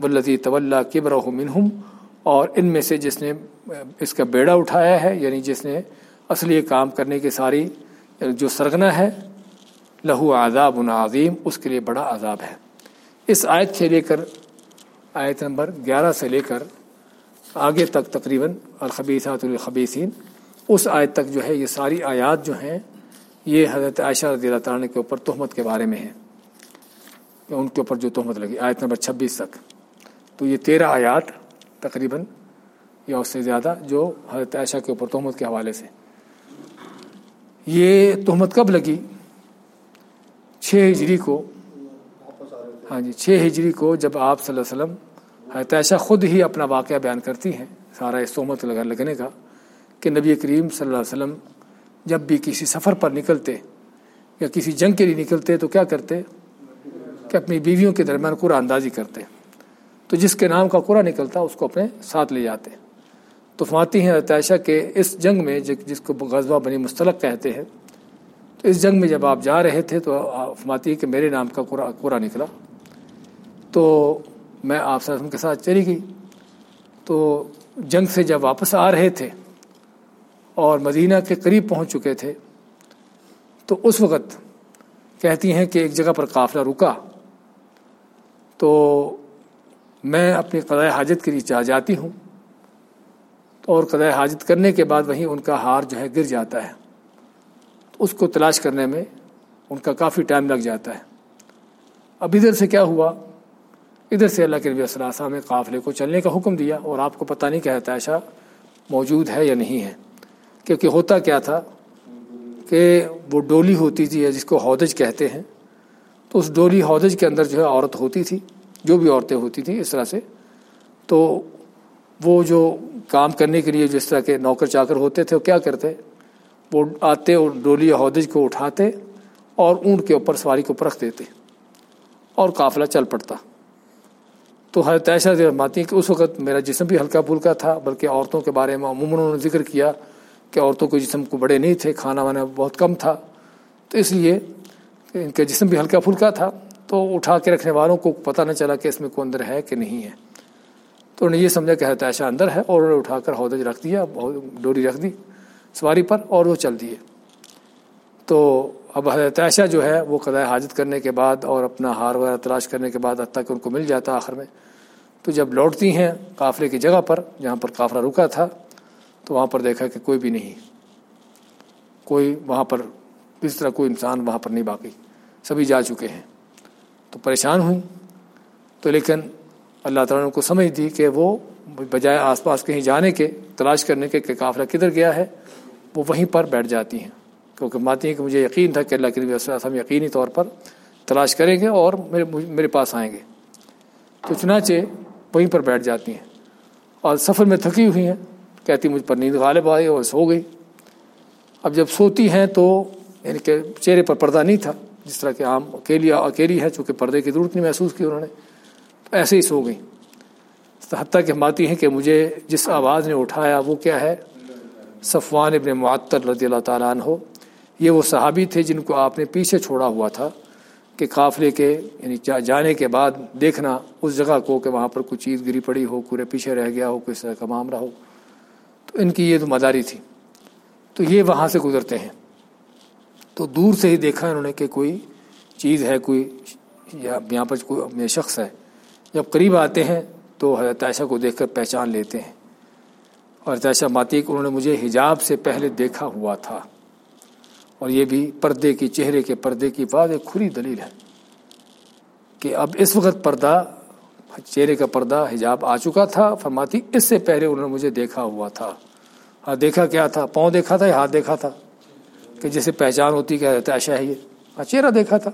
بلدی طول کبر منہم اور ان میں سے جس نے، اس کا بیڑا اٹھایا ہے یعنی جس نے اصل یہ کام کرنے کی ساری یعنی جو سرگنا ہے، لہو عذاب عظیم، اس کے لیے عذاب عذاب ہے۔ اس آیت سے لے کر، آیت نمبر گیارہ سے لے کر آگے تک تقریباً الخبیثات الخبیسین اس آیت تک جو ہے، یہ ساری آیات جو ہیں، یہ حضرت عائشہ رضی اللہ تعالیٰ کے اوپر تہمت کے بارے میں ہیں۔ ان کے اوپر جو تہمت لگی، آیت نمبر چھبیس تک۔ تو یہ تیرہ آیات تقریباً یا اس سے زیادہ جو حضرت عائشہ کے اوپر تہمت کے حوالے سے۔ یہ تہمت کب لگی؟ چھ ہجری کو۔ ہاں جی چھ ہجری کو جب آپ صلی اللہ علیہ وسلم عائشہ خود ہی اپنا واقعہ بیان کرتی ہیں، سارا اس تہمت لگا لگنے کا، کہ نبی کریم صلی اللہ علیہ وسلم جب بھی کسی سفر پر نکلتے یا کسی جنگ کے لیے نکلتے تو کیا کرتے؟ کہ اپنی بیویوں کے درمیان قرآن اندازی کرتے تو جس کے نام کا قرآن نکلتا اس کو اپنے ساتھ لے جاتے تو فماتی ہیں عائشہ کہ اس جنگ میں جس کو غزوہ بنی مستلق کہتے ہیں، تو اس جنگ میں جب آپ جا رہے تھے تو فماتی ہے کہ میرے نام کا قرآن نکلا۔ تو میں آپ وسلم کے ساتھ چلی گئی۔ تو جنگ سے جب واپس آ رہے تھے اور مدینہ کے قریب پہنچ چکے تھے، تو اس وقت کہتی ہیں کہ ایک جگہ پر قافلہ رکا۔ تو میں اپنی قضاء حاجت کے لیے چاہ جاتی ہوں۔ اور قضاء حاجت کرنے کے بعد وہیں ان کا ہار جو ہے گر جاتا ہے۔ اس کو تلاش کرنے میں ان کا کافی ٹائم لگ جاتا ہے۔ اب ادھر سے کیا ہوا؟ ادھر سے اللہ کے نبی وسلم نے قافلے کو چلنے کا حکم دیا اور آپ کو پتہ نہیں کہتا ایسا موجود ہے یا نہیں ہے۔ کیونکہ ہوتا کیا تھا کہ وہ ڈولی ہوتی تھی یا جس کو ہودج کہتے ہیں، تو اس ڈولی ہودج کے اندر جو ہے عورت ہوتی تھی۔ جو بھی عورتیں ہوتی تھیں اس طرح سے، تو وہ جو کام کرنے کے لیے جس طرح کے نوکر چاکر ہوتے تھے، وہ کیا کرتے؟ وہ آتے اور ڈولی ہودج کو اٹھاتے اور اونٹ کے اوپر سواری کو پرکھ دیتے اور قافلہ چل پڑتا۔ تو حضرت عائشہ فرماتی ہیں کہ اس وقت میرا جسم بھی ہلکا پھلکا تھا، بلکہ عورتوں کے بارے میں عموماً انہوں نے ذکر کیا کہ عورتوں کے جسم کو بڑے نہیں تھے، کھانا وانا بہت کم تھا۔ تو اس لیے ان کا جسم بھی ہلکا پھلکا تھا۔ تو اٹھا کے رکھنے والوں کو پتہ نہ چلا کہ اس میں کوئی اندر ہے کہ نہیں ہے۔ تو انہوں نے یہ سمجھا کہ حضرت عائشہ اندر ہے اور انہوں نے اٹھا کر ہودج رکھ دیا، ڈوری رکھ دی، سواری پر اور وہ چل دیے۔ تو اب حضرت عائشہ جو ہے وہ قضاء حاجت کرنے کے بعد اور اپنا ہار وغیرہ تلاش کرنے کے بعد حتیٰ کہ ان کو مل جاتا آخر میں۔ تو جب لوٹتی ہیں قافلے کی جگہ پر جہاں پر قافلہ رکا تھا، تو وہاں پر دیکھا کہ کوئی بھی نہیں۔ کوئی وہاں پر کس طرح کوئی انسان وہاں پر نہیں باقی۔ سبھی جا چکے ہیں۔ تو پریشان ہوئیں تو لیکن اللہ تعالیٰ نے کو سمجھ دی کہ وہ بجائے آس پاس کہیں جانے کے، تلاش کرنے کے کہ قافلہ کدھر گیا ہے، وہ وہیں پر بیٹھ جاتی ہیں۔ کیونکہ ماتی ہیں کہ مجھے یقین تھا کہ اللہ کے نبی وسلم یقینی طور پر تلاش کریں گے اور میرے میرے پاس آئیں گے۔ تو چنانچہ وہیں پر بیٹھ جاتی ہیں اور سفر میں تھکی ہوئی ہیں۔ کہتی مجھ پر نیند غالب آئی اور سو گئی۔ اب جب سوتی ہیں تو یعنی کہ چہرے پر پردہ نہیں تھا۔ جس طرح کہ عام اکیلی اکیلی ہے، چونکہ پردے کی ضرورت نہیں محسوس کی انہوں نے۔ تو ایسے ہی سو گئیں۔ حتیٰ کہ ماتی ہیں کہ مجھے جس آواز نے اٹھایا وہ کیا ہے؟ صفوان ابن معطر رضی اللہ تعالیٰ عنہ۔ یہ وہ صحابی تھے جن کو آپ نے پیچھے چھوڑا ہوا تھا کہ قافلے کے یعنی جانے کے بعد دیکھنا اس جگہ کو کہ وہاں پر کوئی چیز گری پڑی ہو پورے پیچھے رہ گیا ہو، کوئی طرح کا معاملہ ہو۔ تو ان کی یہ تو مداری تھی۔ تو یہ وہاں سے گزرتے ہیں۔ تو دور سے ہی دیکھا انہوں نے کہ کوئی چیز ہے، کوئی یا یہاں پر کوئی شخص ہے۔ جب قریب آتے ہیں تو حضرت عائشہ کو دیکھ کر پہچان لیتے ہیں۔ اور حضرت عائشہ ماتی انہوں نے مجھے حجاب سے پہلے دیکھا ہوا تھا۔ اور یہ بھی پردے کی، چہرے کے پردے کی واضح کھری دلیل ہے کہ اب اس وقت پردہ، چہرے کا پردہ حجاب آ چکا تھا۔ فرماتی، اس سے پہلے انہوں نے مجھے دیکھا ہوا تھا۔ ہاں دیکھا کیا تھا؟ پاؤں دیکھا تھا یا ہاتھ دیکھا تھا؟ کہ جیسے پہچان ہوتی کیا رہتا ہے ہے یہ چہرہ دیکھا تھا۔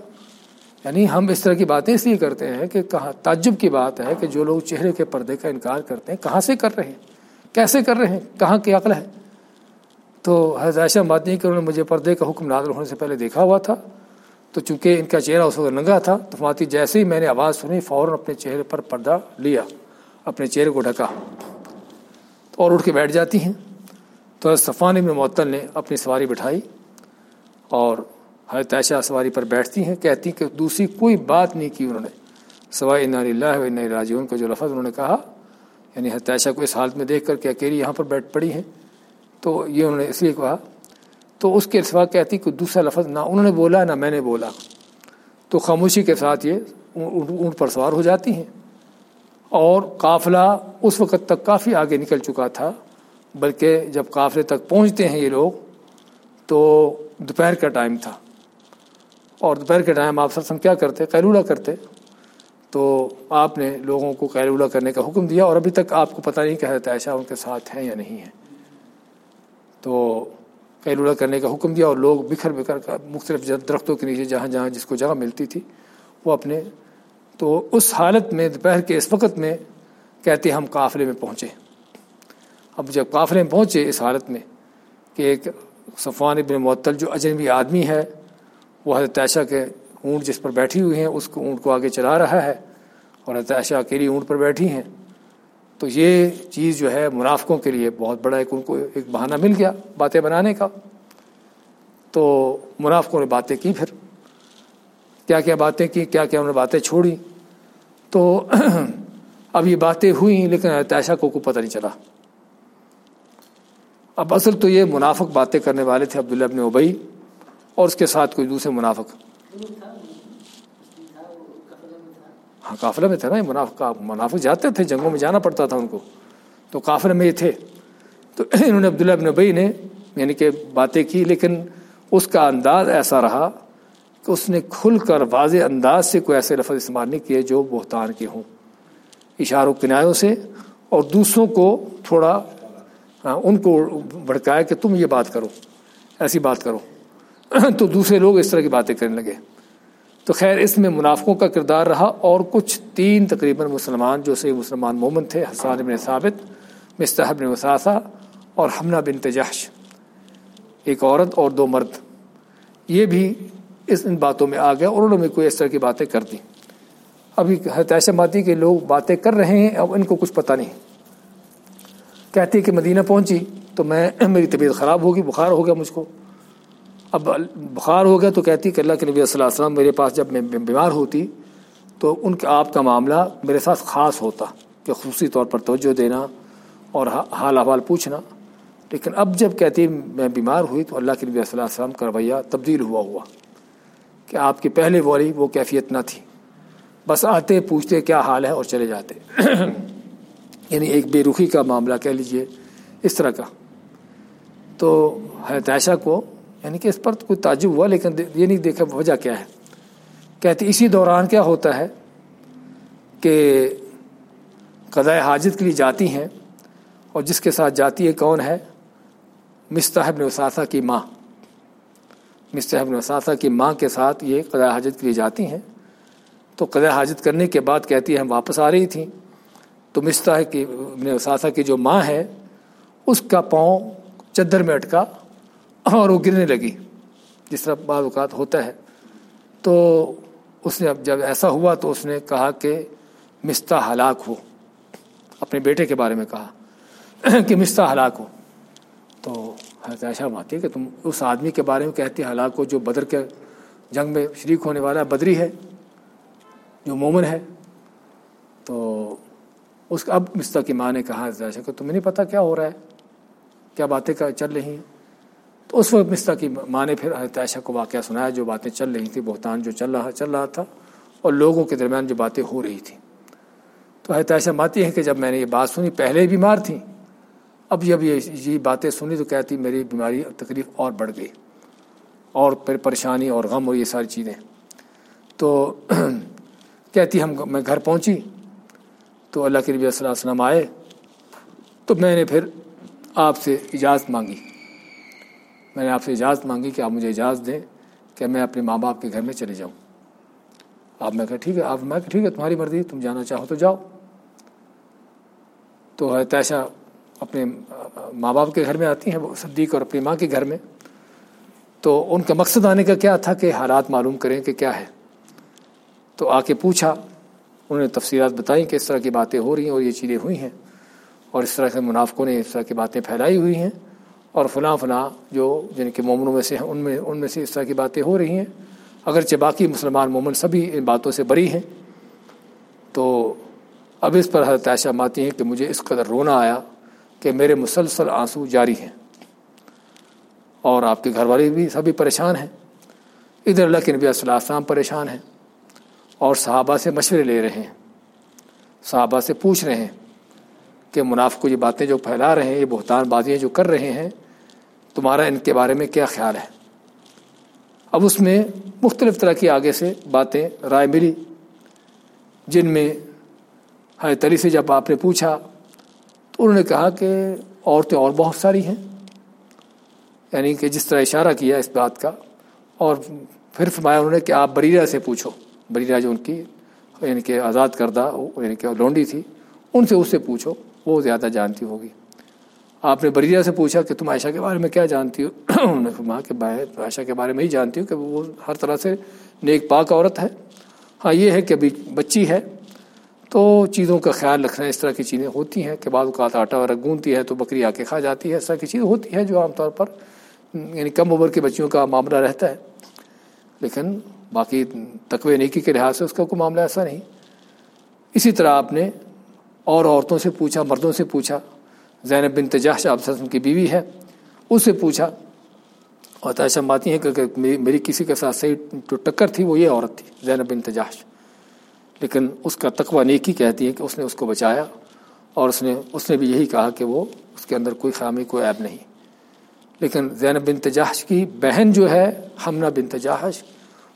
یعنی ہم اس طرح کی باتیں اس لیے کرتے ہیں کہ کہاں تعجب کی بات ہے کہ جو لوگ چہرے کے پردے کا انکار کرتے ہیں، کہاں سے کر رہے ہیں؟ کیسے کر رہے ہیں؟ کہاں کی عقل ہے؟ تو حضرت عائشہ بات نہیں کہ انہوں نے مجھے پردے کا حکم نازل ہونے سے پہلے دیکھا ہوا تھا، تو چونکہ ان کا چہرہ اس وقت ننگا تھا، تو فماتی جیسے ہی میں نے آواز سنی، فوراً اپنے چہرے پر پردہ لیا، اپنے چہرے کو ڈھکا تو اور اٹھ کے بیٹھ جاتی ہیں۔ تو صفان ابن معطل نے اپنی سواری بٹھائی۔ اور حضرت عائشہ سواری پر بیٹھتی ہیں، کہتی کہ دوسری کوئی بات نہیں کی انہوں نے۔ سوائے ان اللہ ان راجیون کا جو لفظ انہوں نے کہا یعنی حضرت عائشہ کو اس حالت میں دیکھ کر کہ اکیلی یہاں پر بیٹھ پڑی ہیں، تو یہ انہوں نے اس لیے کہا۔ تو اس کے سوا کہتی کہ دوسرا لفظ نہ انہوں نے بولا نہ میں نے بولا۔ تو خاموشی کے ساتھ یہ اونٹ پر سوار ہو جاتی ہیں۔ اور قافلہ اس وقت تک کافی آگے نکل چکا تھا، بلکہ جب قافلے تک پہنچتے ہیں یہ لوگ، تو دوپہر کا ٹائم تھا۔ اور دوپہر کے ٹائم آپ سرسم کیا کرتے؟ قیلولہ کرتے۔ تو آپ نے لوگوں کو قیلولہ کرنے کا حکم دیا اور ابھی تک آپ کو پتہ نہیں کہ حضرت عائشہ ان کے ساتھ ہیں یا نہیں ہیں۔ تو قیلولہ کرنے کا حکم دیا اور لوگ بکھر بکھر کر مختلف درختوں کے نیچے جہاں جہاں جس کو جگہ ملتی تھی، وہ اپنے تو اس حالت میں دوپہر کے اس وقت میں کہتے ہم قافلے میں پہنچے۔ اب جب قافلے میں پہنچے اس حالت میں کہ ایک صفوان ابن معطل جو اجنبی آدمی ہے، وہ حضرت عائشہ کے اونٹ جس پر بیٹھی ہوئی ہیں، اس کو اونٹ کو آگے چلا رہا ہے اور حضرت عائشہ اکیلی اونٹ پر بیٹھی ہیں۔ تو یہ چیز جو ہے منافقوں کے لیے بہت بڑا ایک ان کو ایک بہانہ مل گیا باتیں بنانے کا۔ تو منافقوں نے باتیں کی پھر۔ کیا کیا باتیں کی، کیا کیا انہوں نے باتیں چھوڑی۔ تو [CLEARS THROAT] اب یہ باتیں ہوئیں، لیکن عائشہ کو کوئی پتہ نہیں چلا۔ اب اصل تو یہ منافق باتیں کرنے والے تھے عبداللہ ابن ابئی اور اس کے ساتھ کوئی دوسرے منافق۔ ہاں قافلہ میں تھے نا منافق۔ منافق جاتے تھے، جنگوں میں جانا پڑتا تھا ان کو۔ تو قافلے میں یہ تھے۔ تو [CLEARS THROAT] انہوں نے عبداللہ ابن ابئی نے یعنی کہ باتیں کی، لیکن اس کا انداز ایسا رہا کہ اس نے کھل کر واضح انداز سے کوئی ایسے لفظ استعمال نہیں کیے جو بہتان کے ہوں۔ اشاروں کنایوں سے اور دوسروں کو تھوڑا ہاں، ان کو بھڑکایا کہ تم یہ بات کرو، ایسی بات کرو۔ [CLEARS THROAT] تو دوسرے لوگ اس طرح کی باتیں کرنے لگے۔ تو خیر، اس میں منافقوں کا کردار رہا اور کچھ تین تقریباً مسلمان جو صحیح مسلمان مومن تھے، حسان بن ثابت مستحب بن وساثہ اور حملہ بن تجاش ایک عورت اور دو مرد۔ یہ بھی اس ان باتوں میں آ گیا اور انہوں نے کوئی اس طرح کی باتیں کر دی۔ ابھی ایسے ماتی کے لوگ باتیں کر رہے ہیں، اب ان کو کچھ پتہ نہیں۔ کہتی کہ مدینہ پہنچی تو میں [CLEARS THROAT] میری طبیعت خراب ہوگی، بخار ہو گیا مجھ کو۔ اب بخار ہو گیا تو کہتی کہ اللہ کے نبی صلی اللہ علیہ وسلم میرے پاس جب میں بیمار ہوتی تو ان کے آپ کا معاملہ میرے ساتھ خاص ہوتا کہ خصوصی طور پر توجہ دینا اور حال احوال پوچھنا۔ لیکن اب جب کہتی میں بیمار ہوئی تو اللہ کے نبی صلی اللہ علیہ وسلم کا رویہ تبدیل ہوا ہوا کہ آپ کی پہلے والی وہ کیفیت نہ تھی۔ بس آتے پوچھتے کیا حال ہے اور چلے جاتے۔ [CLEARS THROAT] یعنی ایک بے رخی کا معاملہ کہہ لیجیے، اس طرح کا۔ تو حضرت عائشہ کو یعنی کہ اس پر کوئی تعجب ہوا، لیکن یہ نہیں دیکھا وجہ کیا ہے۔ کہتے اسی دوران کیا ہوتا ہے کہ قضاء حاجت کے لیے جاتی ہیں، اور جس کے ساتھ جاتی ہے کون ہے؟ مستحب نے کی ماں۔ مستحب نے کی ماں کے ساتھ یہ قضاء حاجت کے لیے جاتی ہیں۔ تو قضاء حاجت کرنے کے بعد کہتی ہے ہم واپس آ رہی تھیں۔ تو مستح کی وساثہ کی جو ماں ہے، اس کا پاؤں چدر میں اٹکا اور وہ گرنے لگی، جس طرح بعض اوقات ہوتا ہے۔ تو اس نے اب جب ایسا ہوا تو اس نے کہا کہ مستہ ہلاک ہو۔ اپنے بیٹے کے بارے میں کہا [CLEARS THROAT] کہ مستہ ہلاک ہو۔ تو حضرت عائشہ آتی ہے کہ تم اس آدمی کے بارے میں کہتے ہلاک ہو جو بدر کے جنگ میں شریک ہونے والا بدری ہے، جو مومن ہے۔ تو اس اب مستہ کی ماں نے کہا حضرت عائشہ تمہیں نہیں پتہ کیا ہو رہا ہے؟ کیا باتیں چل رہی ہیں؟ تو اس وقت مستہ کی ماں نے پھر حضرت عائشہ کو واقعہ سنایا، جو باتیں چل رہی تھیں، بہتان جو چل رہا چل رہا تھا، اور لوگوں کے درمیان جو باتیں ہو رہی تھیں۔ تو حضرت عائشہ ماتی ہے کہ جب میں نے یہ بات سنی، پہلے بیمار تھیں۔ اب جب یہ باتیں سنی تو کہتی، میری بیماری تکلیف اور بڑھ گئی۔ اور پھر پریشانی اور غم اور یہ ساری چیزیں۔ تو [CLEARS THROAT] کہتی، ہم میں گھر پہنچی۔ تو اللہ کے نبی صلی اللہ علیہ وسلم آئے تو میں نے پھر آپ سے اجازت مانگی۔ میں نے آپ سے اجازت مانگی کہ آپ مجھے اجازت دیں کہ میں اپنے ماں باپ کے گھر میں چلے جاؤں۔ آپ میں کہا ٹھیک ہے، آپ میں کہ ٹھیک ہے، تمہاری مرضی، تم جانا چاہو تو جاؤ۔ تو ہے تیشہ اپنے ماں باپ کے گھر میں آتی ہیں، وہ صدیق اور اپنی ماں کے گھر میں۔ تو ان کا مقصد آنے کا کیا تھا کہ حالات معلوم کریں کہ کیا ہے۔ تو آ کے پوچھا انہوں نے تفصیلات بتائیں کہ اس طرح کی باتیں ہو رہی ہیں اور یہ چیزیں ہوئی ہیں اور اس طرح سے منافقوں نے اس طرح کی باتیں پھیلائی ہوئی ہیں اور فلاں فلاں جو جن کے مومنوں میں سے ہیں، ان میں ان میں سے اس طرح کی باتیں ہو رہی ہیں۔ اگرچہ باقی مسلمان مومن سبھی ان باتوں سے بری ہیں، تو اب اس پر حضرت عائشہ ماتی ہیں کہ مجھے اس قدر رونا آیا کہ میرے مسلسل آنسو جاری ہیں اور آپ کے گھر والے بھی سبھی پریشان ہیں۔ ادھر اللہ کے نبی صلی السلام پریشان ہیں۔ اور صحابہ سے مشورے لے رہے ہیں۔ صحابہ سے پوچھ رہے ہیں کہ منافق کو یہ باتیں جو پھیلا رہے ہیں، یہ بہتان بازیاں جو کر رہے ہیں، تمہارا ان کے بارے میں کیا خیال ہے؟ اب اس میں مختلف طرح کی آگے سے باتیں رائے ملی، جن میں حضرت علی سے جب آپ نے پوچھا تو انہوں نے کہا کہ عورتیں اور بہت ساری ہیں۔ یعنی کہ جس طرح اشارہ کیا اس بات کا، اور پھر فرمایا انہوں نے کہ آپ بریرہ سے پوچھو۔ بریرہ جو ان کی یعنی کہ آزاد کردہ یعنی کہ لونڈی تھی، ان سے اس سے پوچھو، وہ زیادہ جانتی ہوگی۔ آپ نے بریرہ سے پوچھا کہ تم عائشہ کے بارے میں کیا جانتی ہو؟ [CLEARS THROAT] انہوں نے فرمایا کہ عائشہ کے بارے میں ہی جانتی ہوں کہ وہ ہر طرح سے نیک پاک عورت ہے۔ ہاں یہ ہے کہ ابھی بچی ہے، تو چیزوں کا خیال رکھنا، اس طرح کی چیزیں ہوتی ہیں کہ بعض اوقات آٹا وغیرہ گونتی ہے تو بکری آ کے کھا جاتی ہے، اس طرح کی چیز ہوتی ہے جو عام طور پر یعنی کم عمر کے بچیوں کا معاملہ رہتا ہے۔ لیکن باقی تقوی نیکی کے لحاظ سے اس کا کوئی معاملہ ایسا نہیں۔ اسی طرح آپ نے اور عورتوں سے پوچھا، مردوں سے پوچھا۔ زینب بن تجاش آپ وسلم کی بیوی ہے، اس سے پوچھا۔ اور تیشہ ماتی ہیں کہ میری کسی کے ساتھ صحیح جو ٹکر تھی وہ یہ عورت تھی، زینب بن تجاش لیکن اس کا تقوی نیکی کہتی ہے کہ اس نے اس کو بچایا اور اس نے اس نے بھی یہی کہا کہ وہ اس کے اندر کوئی خامی، کوئی عیب نہیں۔ لیکن زینب بن تجاش کی بہن جو ہے، ہمنا بن تجاش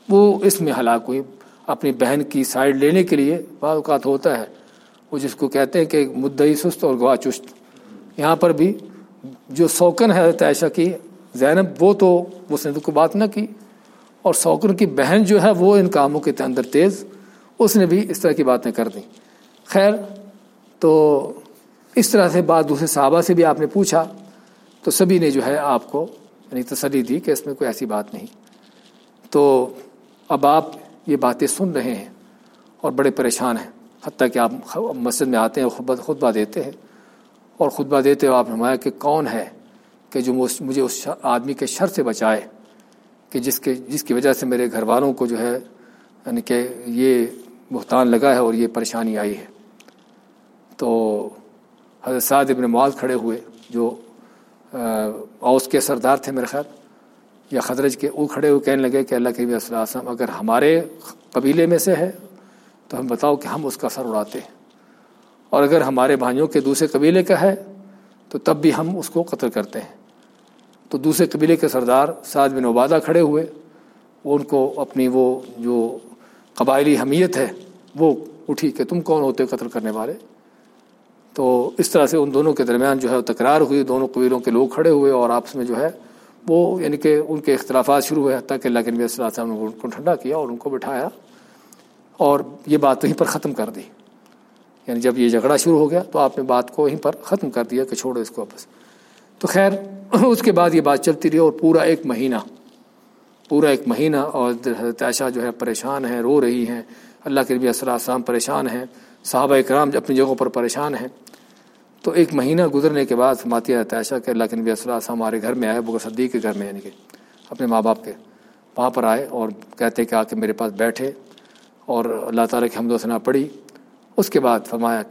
وہ اس میں ہلاک ہوئی۔ اپنی بہن کی سائڈ لینے کے لیے بعض اوقات ہوتا ہے۔ وہ جس کو کہتے ہیں کہ مدعی سست اور گواہ چست۔ یہاں پر بھی جو سوکن ہے عائشہ کی، زینب، وہ تو اس نے تو کوئی بات نہ کی۔ اور سوکن کی بہن جو ہے، وہ ان کاموں کے اندر تیز۔ اس نے بھی اس طرح کی باتیں کر دیں۔ خیر، تو اس طرح سے بات دوسرے صحابہ سے بھی آپ نے پوچھا۔ تو سبھی نے جو ہے، آپ کو یعنی تسلی دی کہ اس میں کوئی ایسی بات نہیں۔ تو اب آپ یہ باتیں سن رہے ہیں اور بڑے پریشان ہیں، حتیٰ کہ آپ مسجد میں آتے ہیں خطبہ دیتے ہیں۔ اور خطبہ دیتے ہو آپ نمایا کہ کون ہے کہ جو مجھے اس آدمی کے شر سے بچائے، کہ جس کے جس کی وجہ سے میرے گھر والوں کو جو ہے یعنی کہ یہ بہتان لگا ہے اور یہ پریشانی آئی ہے۔ تو حضرت سعد ابن معاذ کھڑے ہوئے، جو اوس کے سردار تھے میرے خیال۔ یا خدرج کے وہ کھڑے ہوئے کہنے لگے کہ اللہ کے وسلم، اگر ہمارے قبیلے میں سے ہے، تو ہم بتاؤ کہ ہم اس کا سر اڑاتے ہیں۔ اور اگر ہمارے بھائیوں کے دوسرے قبیلے کا ہے، تو تب بھی ہم اس کو قتل کرتے ہیں۔ تو دوسرے قبیلے کے سردار سعد بن عبادہ کھڑے ہوئے، وہ ان کو اپنی وہ جو قبائلی حمیت ہے، وہ اٹھی کہ تم کون ہوتے قتل کرنے والے؟ تو اس طرح سے ان دونوں کے درمیان جو ہے تکرار ہوئی، دونوں قبیلوں کے لوگ کھڑے ہوئے اور آپس میں جو ہے وہ یعنی کہ ان کے اختلافات شروع ہوئے حتیٰ کہ اللہ کے نبی صلی اللہ علیہ وسلم نے ان کو ٹھنڈا کیا اور ان کو بٹھایا اور یہ بات وہیں پر ختم کر دی۔ یعنی جب یہ جھگڑا شروع ہو گیا تو آپ نے بات کو وہیں پر ختم کر دیا کہ چھوڑو اس کو واپس۔ تو خیر، [CLEARS THROAT] اس کے بعد یہ بات چلتی رہی اور پورا ایک مہینہ، پورا ایک مہینہ اور حضرت عائشہ جو ہے پریشان ہیں، رو رہی ہیں۔ اللہ کے نبی صلی السلام پریشان ہیں، صحابہ اکرام اپنی جگہوں پر پریشان ہیں۔ تو ایک مہینہ گزرنے کے بعد ماتی عائشہ کہ اللہ کے نبی صلی اللہ علیہ وسلم ہمارے گھر میں آئے بکر صدیق کے گھر میں یعنی کہ اپنے ماں باپ کے، وہاں پر آئے اور کہتے کہ آ کے میرے پاس بیٹھے اور اللہ تعالیٰ کی حمد و ثنا پڑھی۔ اس کے بعد فرمایا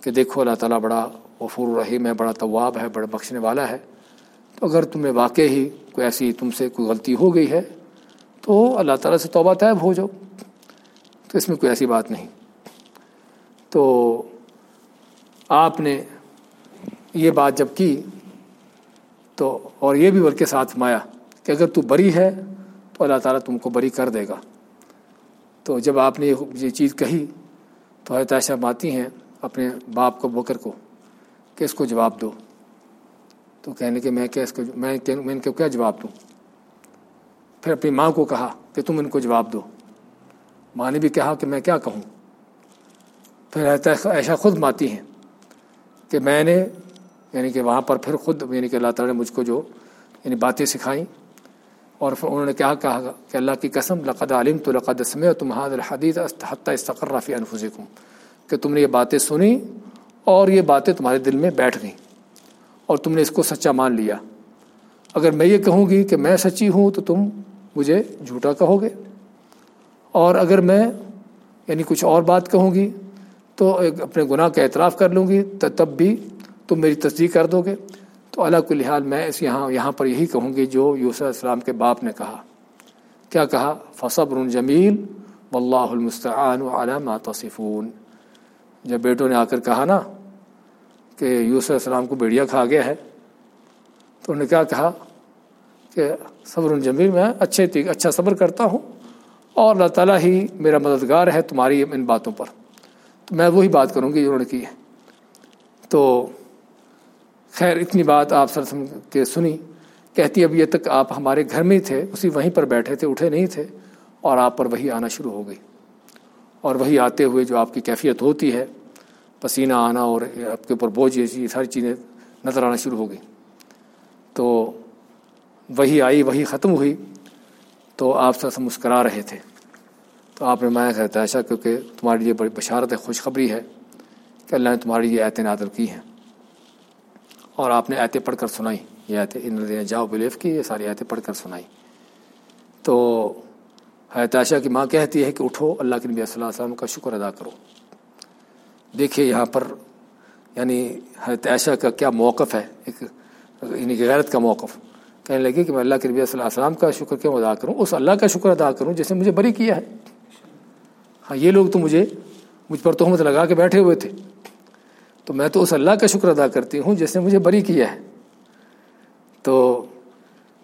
کہ دیکھو، اللہ تعالیٰ بڑا غفور الرحیم ہے، بڑا طواب ہے، بڑا بخشنے والا ہے۔ تو اگر تمہیں واقع ہی کوئی ایسی تم سے کوئی غلطی ہو گئی ہے، تو اللہ تعالیٰ سے توبہ طیب ہو جاؤ۔ تو اس میں کوئی ایسی بات نہیں۔ تو آپ نے یہ بات جب کی تو اور یہ بھی بلکہ ساتھ مایا کہ اگر تو بری ہے تو اللہ تعالیٰ تم کو بری کر دے گا۔ تو جب آپ نے یہ چیز کہی تو حضرت عائشہ آتی ہیں اپنے باپ کو، بکر کو، کہ اس کو جواب دو۔ تو کہنے کہ میں کیا اس کو، میں میں ان کو کیا جواب دوں؟ پھر اپنی ماں کو کہا کہ تم ان کو جواب دو۔ ماں نے بھی کہا کہ میں کیا کہوں؟ پھر حضرت عائشہ خود ماتی ہیں کہ میں نے یعنی کہ وہاں پر پھر خود یعنی کہ اللہ تعالیٰ نے مجھ کو جو یعنی باتیں سکھائیں۔ اور پھر انہوں نے کیا، کہا کہ اللہ کی قسم، لقد علم تو لقد سمع تم حاد الحدیث حتیٰ استقرافی انفسکم کہ تم نے یہ باتیں سنی اور یہ باتیں تمہارے دل میں بیٹھ گئیں۔ اور تم نے اس کو سچا مان لیا۔ اگر میں یہ کہوں گی کہ میں سچی ہوں تو تم مجھے جھوٹا کہو گے۔ اور اگر میں یعنی کچھ اور بات کہوں گی تو اپنے گناہ کا اعتراف کر لوں گی، تو تب بھی تم میری تصدیق کر دو گے۔ تو اللہ کو لحاظ میں اس یہاں یہاں پر یہی کہوں گی جو یوسف السلام کے باپ نے کہا۔ کیا کہا؟ فصبر جمیل واللہ المستعان علامہ تصفون۔ جب بیٹوں نے آ کر کہا نا کہ یوسف السلام کو بیڑیا کھا گیا ہے، تو انہوں نے کیا کہا؟ کہ صبر جمیل، میں اچھے اچھا صبر کرتا ہوں اور اللہ تعالیٰ ہی میرا مددگار ہے تمہاری ان باتوں پر۔ تو میں وہی بات کروں گی جو انہوں نے کی ہے۔ تو خیر، اتنی بات آپ سر کے سنی، کہتی اب یہ تک آپ ہمارے گھر میں ہی تھے، اسی وہیں پر بیٹھے تھے، اٹھے نہیں تھے، اور آپ پر وہی آنا شروع ہو گئی۔ اور وہی آتے ہوئے جو آپ کی کیفیت ہوتی ہے، پسینہ آنا اور آپ کے اوپر بوجھ یہ ساری چیزیں نظر آنا شروع ہو گئی۔ تو وہی آئی، وہی ختم ہوئی۔ تو آپ سر مسکرا رہے تھے۔ تو آپ نے مایا کہتا ایسا کیونکہ تمہاری یہ بڑی بشارت ہے خوشخبری ہے کہ اللہ نے تمہاری یہ ایتیں نادر کی ہیں۔ اور آپ نے ایتیں پڑھ کر سنائی۔ یہ ایتیں ان جاؤ بلیف کی، یہ ساری ایتیں پڑھ کر سنائی۔ تو حیرت عائشہ کی ماں کہتی ہے کہ اٹھو، اللہ کے نبی صلی اللہ علیہ وسلم کا شکر ادا کرو۔ دیکھیے یہاں پر یعنی حیرت عائشہ کا کیا موقف ہے، ایک یعنی غیرت کا موقف۔ کہنے لگے کہ میں اللہ کے نبی صلی اللہ علیہ وسلم کا شکر کیوں ادا کروں؟ اس اللہ کا شکر ادا کروں جس نے مجھے بری کیا ہے۔ ہاں یہ لوگ تو مجھے، مجھ پر تہمت لگا کے بیٹھے ہوئے تھے۔ تو میں تو اس اللہ کا شکر ادا کرتی ہوں جس نے مجھے بری کیا ہے۔ تو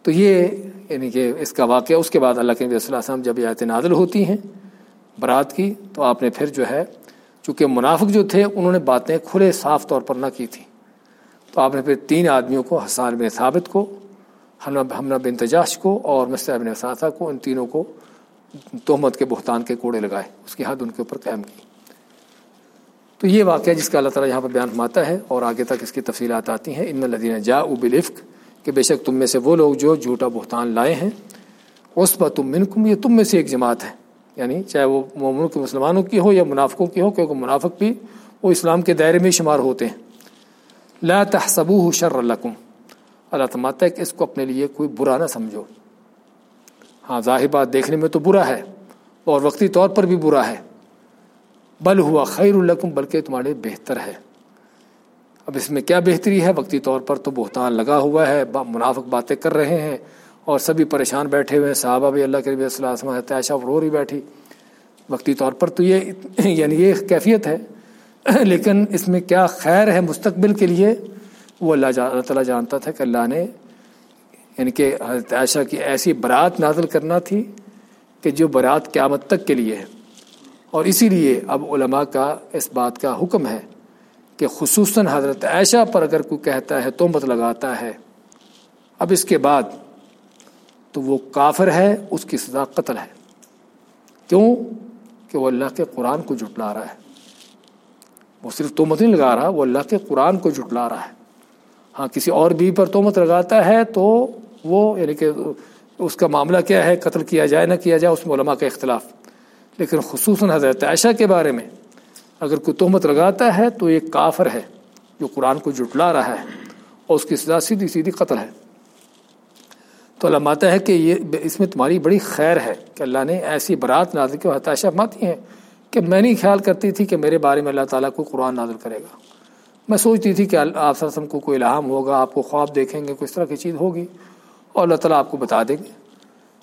تو یہ یعنی کہ اس کا واقعہ، اس کے بعد اللہ کے نبی صلی اللہ علیہ وسلم جب یہ نادل ہوتی ہیں برات کی، تو آپ نے پھر جو ہے، چونکہ منافق جو تھے، انہوں نے باتیں کھلے صاف طور پر نہ کی تھیں۔ تو آپ نے پھر تین آدمیوں کو، حسان بن ثابت کو ہمنا بن تجاش کو اور مستر بن ساتھا کو، ان تینوں کو تہمت کے بہتان کے کوڑے لگائے، اس کی حد ان کے اوپر قائم کی۔ تو یہ واقعہ جس کا اللہ تعالیٰ یہاں پر بیان فرماتا ہے اور آگے تک اس کی تفصیلات آتی ہیں، ان لدین جا بالفق کہ بے شک تم میں سے وہ لوگ جو جھوٹا بہتان لائے ہیں اس پر تم من یہ تم میں سے ایک جماعت ہے۔ یعنی چاہے وہ مومنوں کے مسلمانوں کی ہو یا منافقوں کی ہو کیونکہ منافق بھی وہ اسلام کے دائرے میں شمار ہوتے ہیں۔ لا تحسبوه شر لکم اللہ تماتا ہے کہ اس کو اپنے لیے کوئی برا نہ سمجھو۔ ہاں ظاہر بات دیکھنے میں تو برا ہے اور وقتی طور پر بھی برا ہے۔ بل ہوا خیر القم بلکہ تمہارے بہتر ہے۔ اب اس میں کیا بہتری ہے؟ وقتی طور پر تو بہتان لگا ہوا ہے منافق باتیں کر رہے ہیں اور سبھی پریشان بیٹھے ہوئے ہیں۔ صحابہ بھی اللہ کے ربی صلی اللہ علیہ وسلم رو رہی بیٹھی۔ وقتی طور پر تو یہ [CLEARS THROAT] یعنی یہ کیفیت ہے۔ [CLEARS THROAT] لیکن اس میں کیا خیر ہے مستقبل کے لیے؟ وہ اللہ اللہ تعالیٰ جانتا تھا کہ اللہ نے یعنی کہ حضرت عائشہ کی ایسی برات نازل کرنا تھی کہ جو برات قیامت تک کے لیے ہے۔ اور اسی لیے اب علماء کا اس بات کا حکم ہے کہ خصوصاً حضرت عائشہ پر اگر کوئی کہتا ہے تو مت لگاتا ہے، اب اس کے بعد تو وہ کافر ہے، اس کی سزا قتل ہے۔ کیوں؟ کہ وہ اللہ کے قرآن کو جھٹلا رہا ہے۔ وہ صرف تومت نہیں لگا رہا، وہ اللہ کے قرآن کو جھٹلا رہا ہے۔ ہاں کسی اور بھی پر تومت لگاتا ہے تو وہ یعنی کہ اس کا معاملہ کیا ہے؟ قتل کیا جائے، نہ کیا جائے، اس میں علماء کا اختلاف۔ لیکن خصوصاً حضرت عائشہ کے بارے میں اگر کوئی تہمت لگاتا ہے تو یہ کافر ہے جو قرآن کو جٹلا رہا ہے اور اس کی سزا سیدھی سیدھی قتل ہے۔ تو اللہ ماتا ہے کہ یہ اس میں تمہاری بڑی خیر ہے کہ اللہ نے ایسی برات نازل کی حتائشہ ماتی ہیں کہ میں نہیں خیال کرتی تھی کہ میرے بارے میں اللہ تعالیٰ کو قرآن نازل کرے گا۔ میں سوچتی تھی کہ آپ وسلم کو کوئی الہام ہوگا، آپ کو خواب دیکھیں گے، کوئی اس طرح کی چیز ہوگی اور اللہ تعالیٰ آپ کو بتا دیں گے۔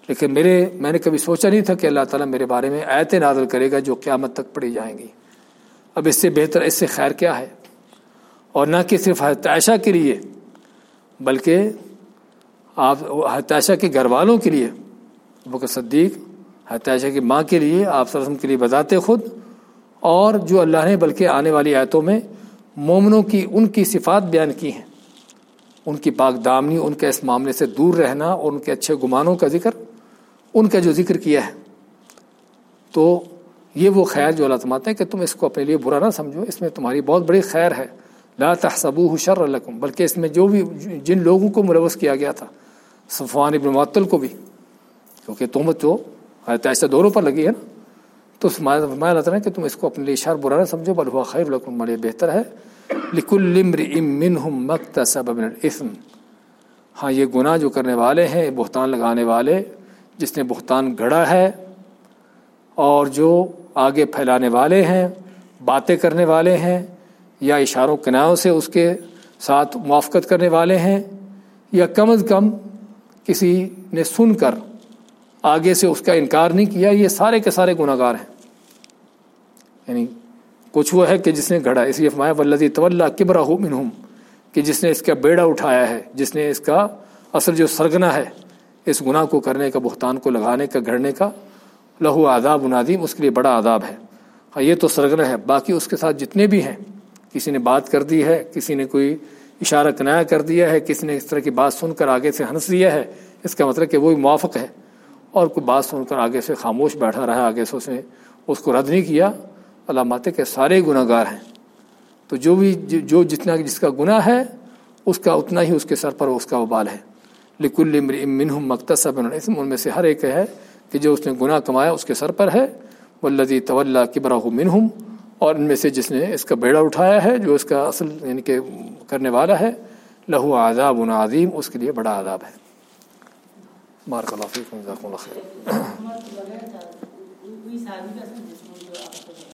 لیکن میرے میں نے کبھی سوچا نہیں تھا کہ اللہ تعالیٰ میرے بارے میں ایت نازل کرے گا جو قیامت تک پڑھی جائیں گی۔ اب اس سے بہتر اس سے خیر کیا ہے؟ اور نہ کہ صرف عائشہ کے لیے، بلکہ آپ عائشہ کے گھر والوں کے لیے بکر صدیق عائشہ کی ماں کے لیے آپ وسلم کے لیے بتاتے خود، اور جو اللہ نے بلکہ آنے والی آیتوں میں مومنوں کی ان کی صفات بیان کی ہیں۔ ان کی پاک دامنی ان کے اس معاملے سے دور رہنا اور ان کے اچھے گمانوں کا ذکر ان کا جو ذکر کیا ہے، تو یہ وہ خیر جو اللہ تماتے ہیں کہ تم اس کو اپنے لیے برا نہ سمجھو۔ اس میں تمہاری بہت بڑی خیر ہے۔ لا تحسبوه شر لکم، بلکہ اس میں جو بھی جن لوگوں کو ملوث کیا گیا تھا، صفوان ابن معطل کو بھی۔ کیونکہ تہمت جو ایسے دونوں پر لگی ہے نا۔ تو فرمایا اللہ تعالیٰ کہ تم اس کو اپنے لیے شر برا نہ سمجھو، بل ہوا خیر لکم، بڑے بہتر ہے۔ لکل منہم مکتسب من الاسم ہاں یہ گناہ جو کرنے والے ہیں بہتان لگانے والے جس نے بہتان گھڑا ہے اور جو آگے پھیلانے والے ہیں، باتیں کرنے والے ہیں یا اشاروں کنایوں سے اس کے ساتھ موافقت کرنے والے ہیں یا کم از کم کسی نے سن کر آگے سے اس کا انکار نہیں کیا، یہ سارے کے سارے گناہ گار ہیں۔ یعنی کچھ وہ ہے کہ جس نے گھڑا، اس لیے فرمایا ولزی طول کبرا ہو کہ جس نے اس کا بیڑا اٹھایا ہے، جس نے اس کا اصل جو سرگنا ہے اس گناہ کو کرنے کا، بہتان کو لگانے کا، گھڑنے کا لہو آداب نادیم اس کے لیے بڑا آداب ہے۔ ہاں یہ تو سرگنا ہے۔ باقی اس کے ساتھ جتنے بھی ہیں، کسی نے بات کر دی ہے، کسی نے کوئی اشارہ کنایا کر دیا ہے، کسی نے اس طرح کی بات سن کر آگے سے ہنس دیا ہے، اس کا مطلب کہ وہی موافق ہے۔ اور کوئی بات سن کر آگے سے خاموش بیٹھا رہا آگے سے اس نے اس کو رد نہیں کیا۔ علامات کے سارے گناہ گار ہیں۔ تو جو بھی، جو جتنا جس کا گناہ ہے، اس کا اتنا ہی اس کے سر پر اس کا وبال ہے۔ لکل منہم مختصب ان میں سے ہر ایک ہے کہ جو اس نے گناہ کمایا اس کے سر پر ہے ولدی طول کبرا منہم، اور ان میں سے جس نے اس کا بیڑا اٹھایا ہے، جو اس کا اصل یعنی کہ کرنے والا ہے، لہو عذاب عظیم، اس کے لیے بڑا عذاب ہے۔ بارک اللہ فیکم، جزاکم اللہ خیر۔ [COUGHS]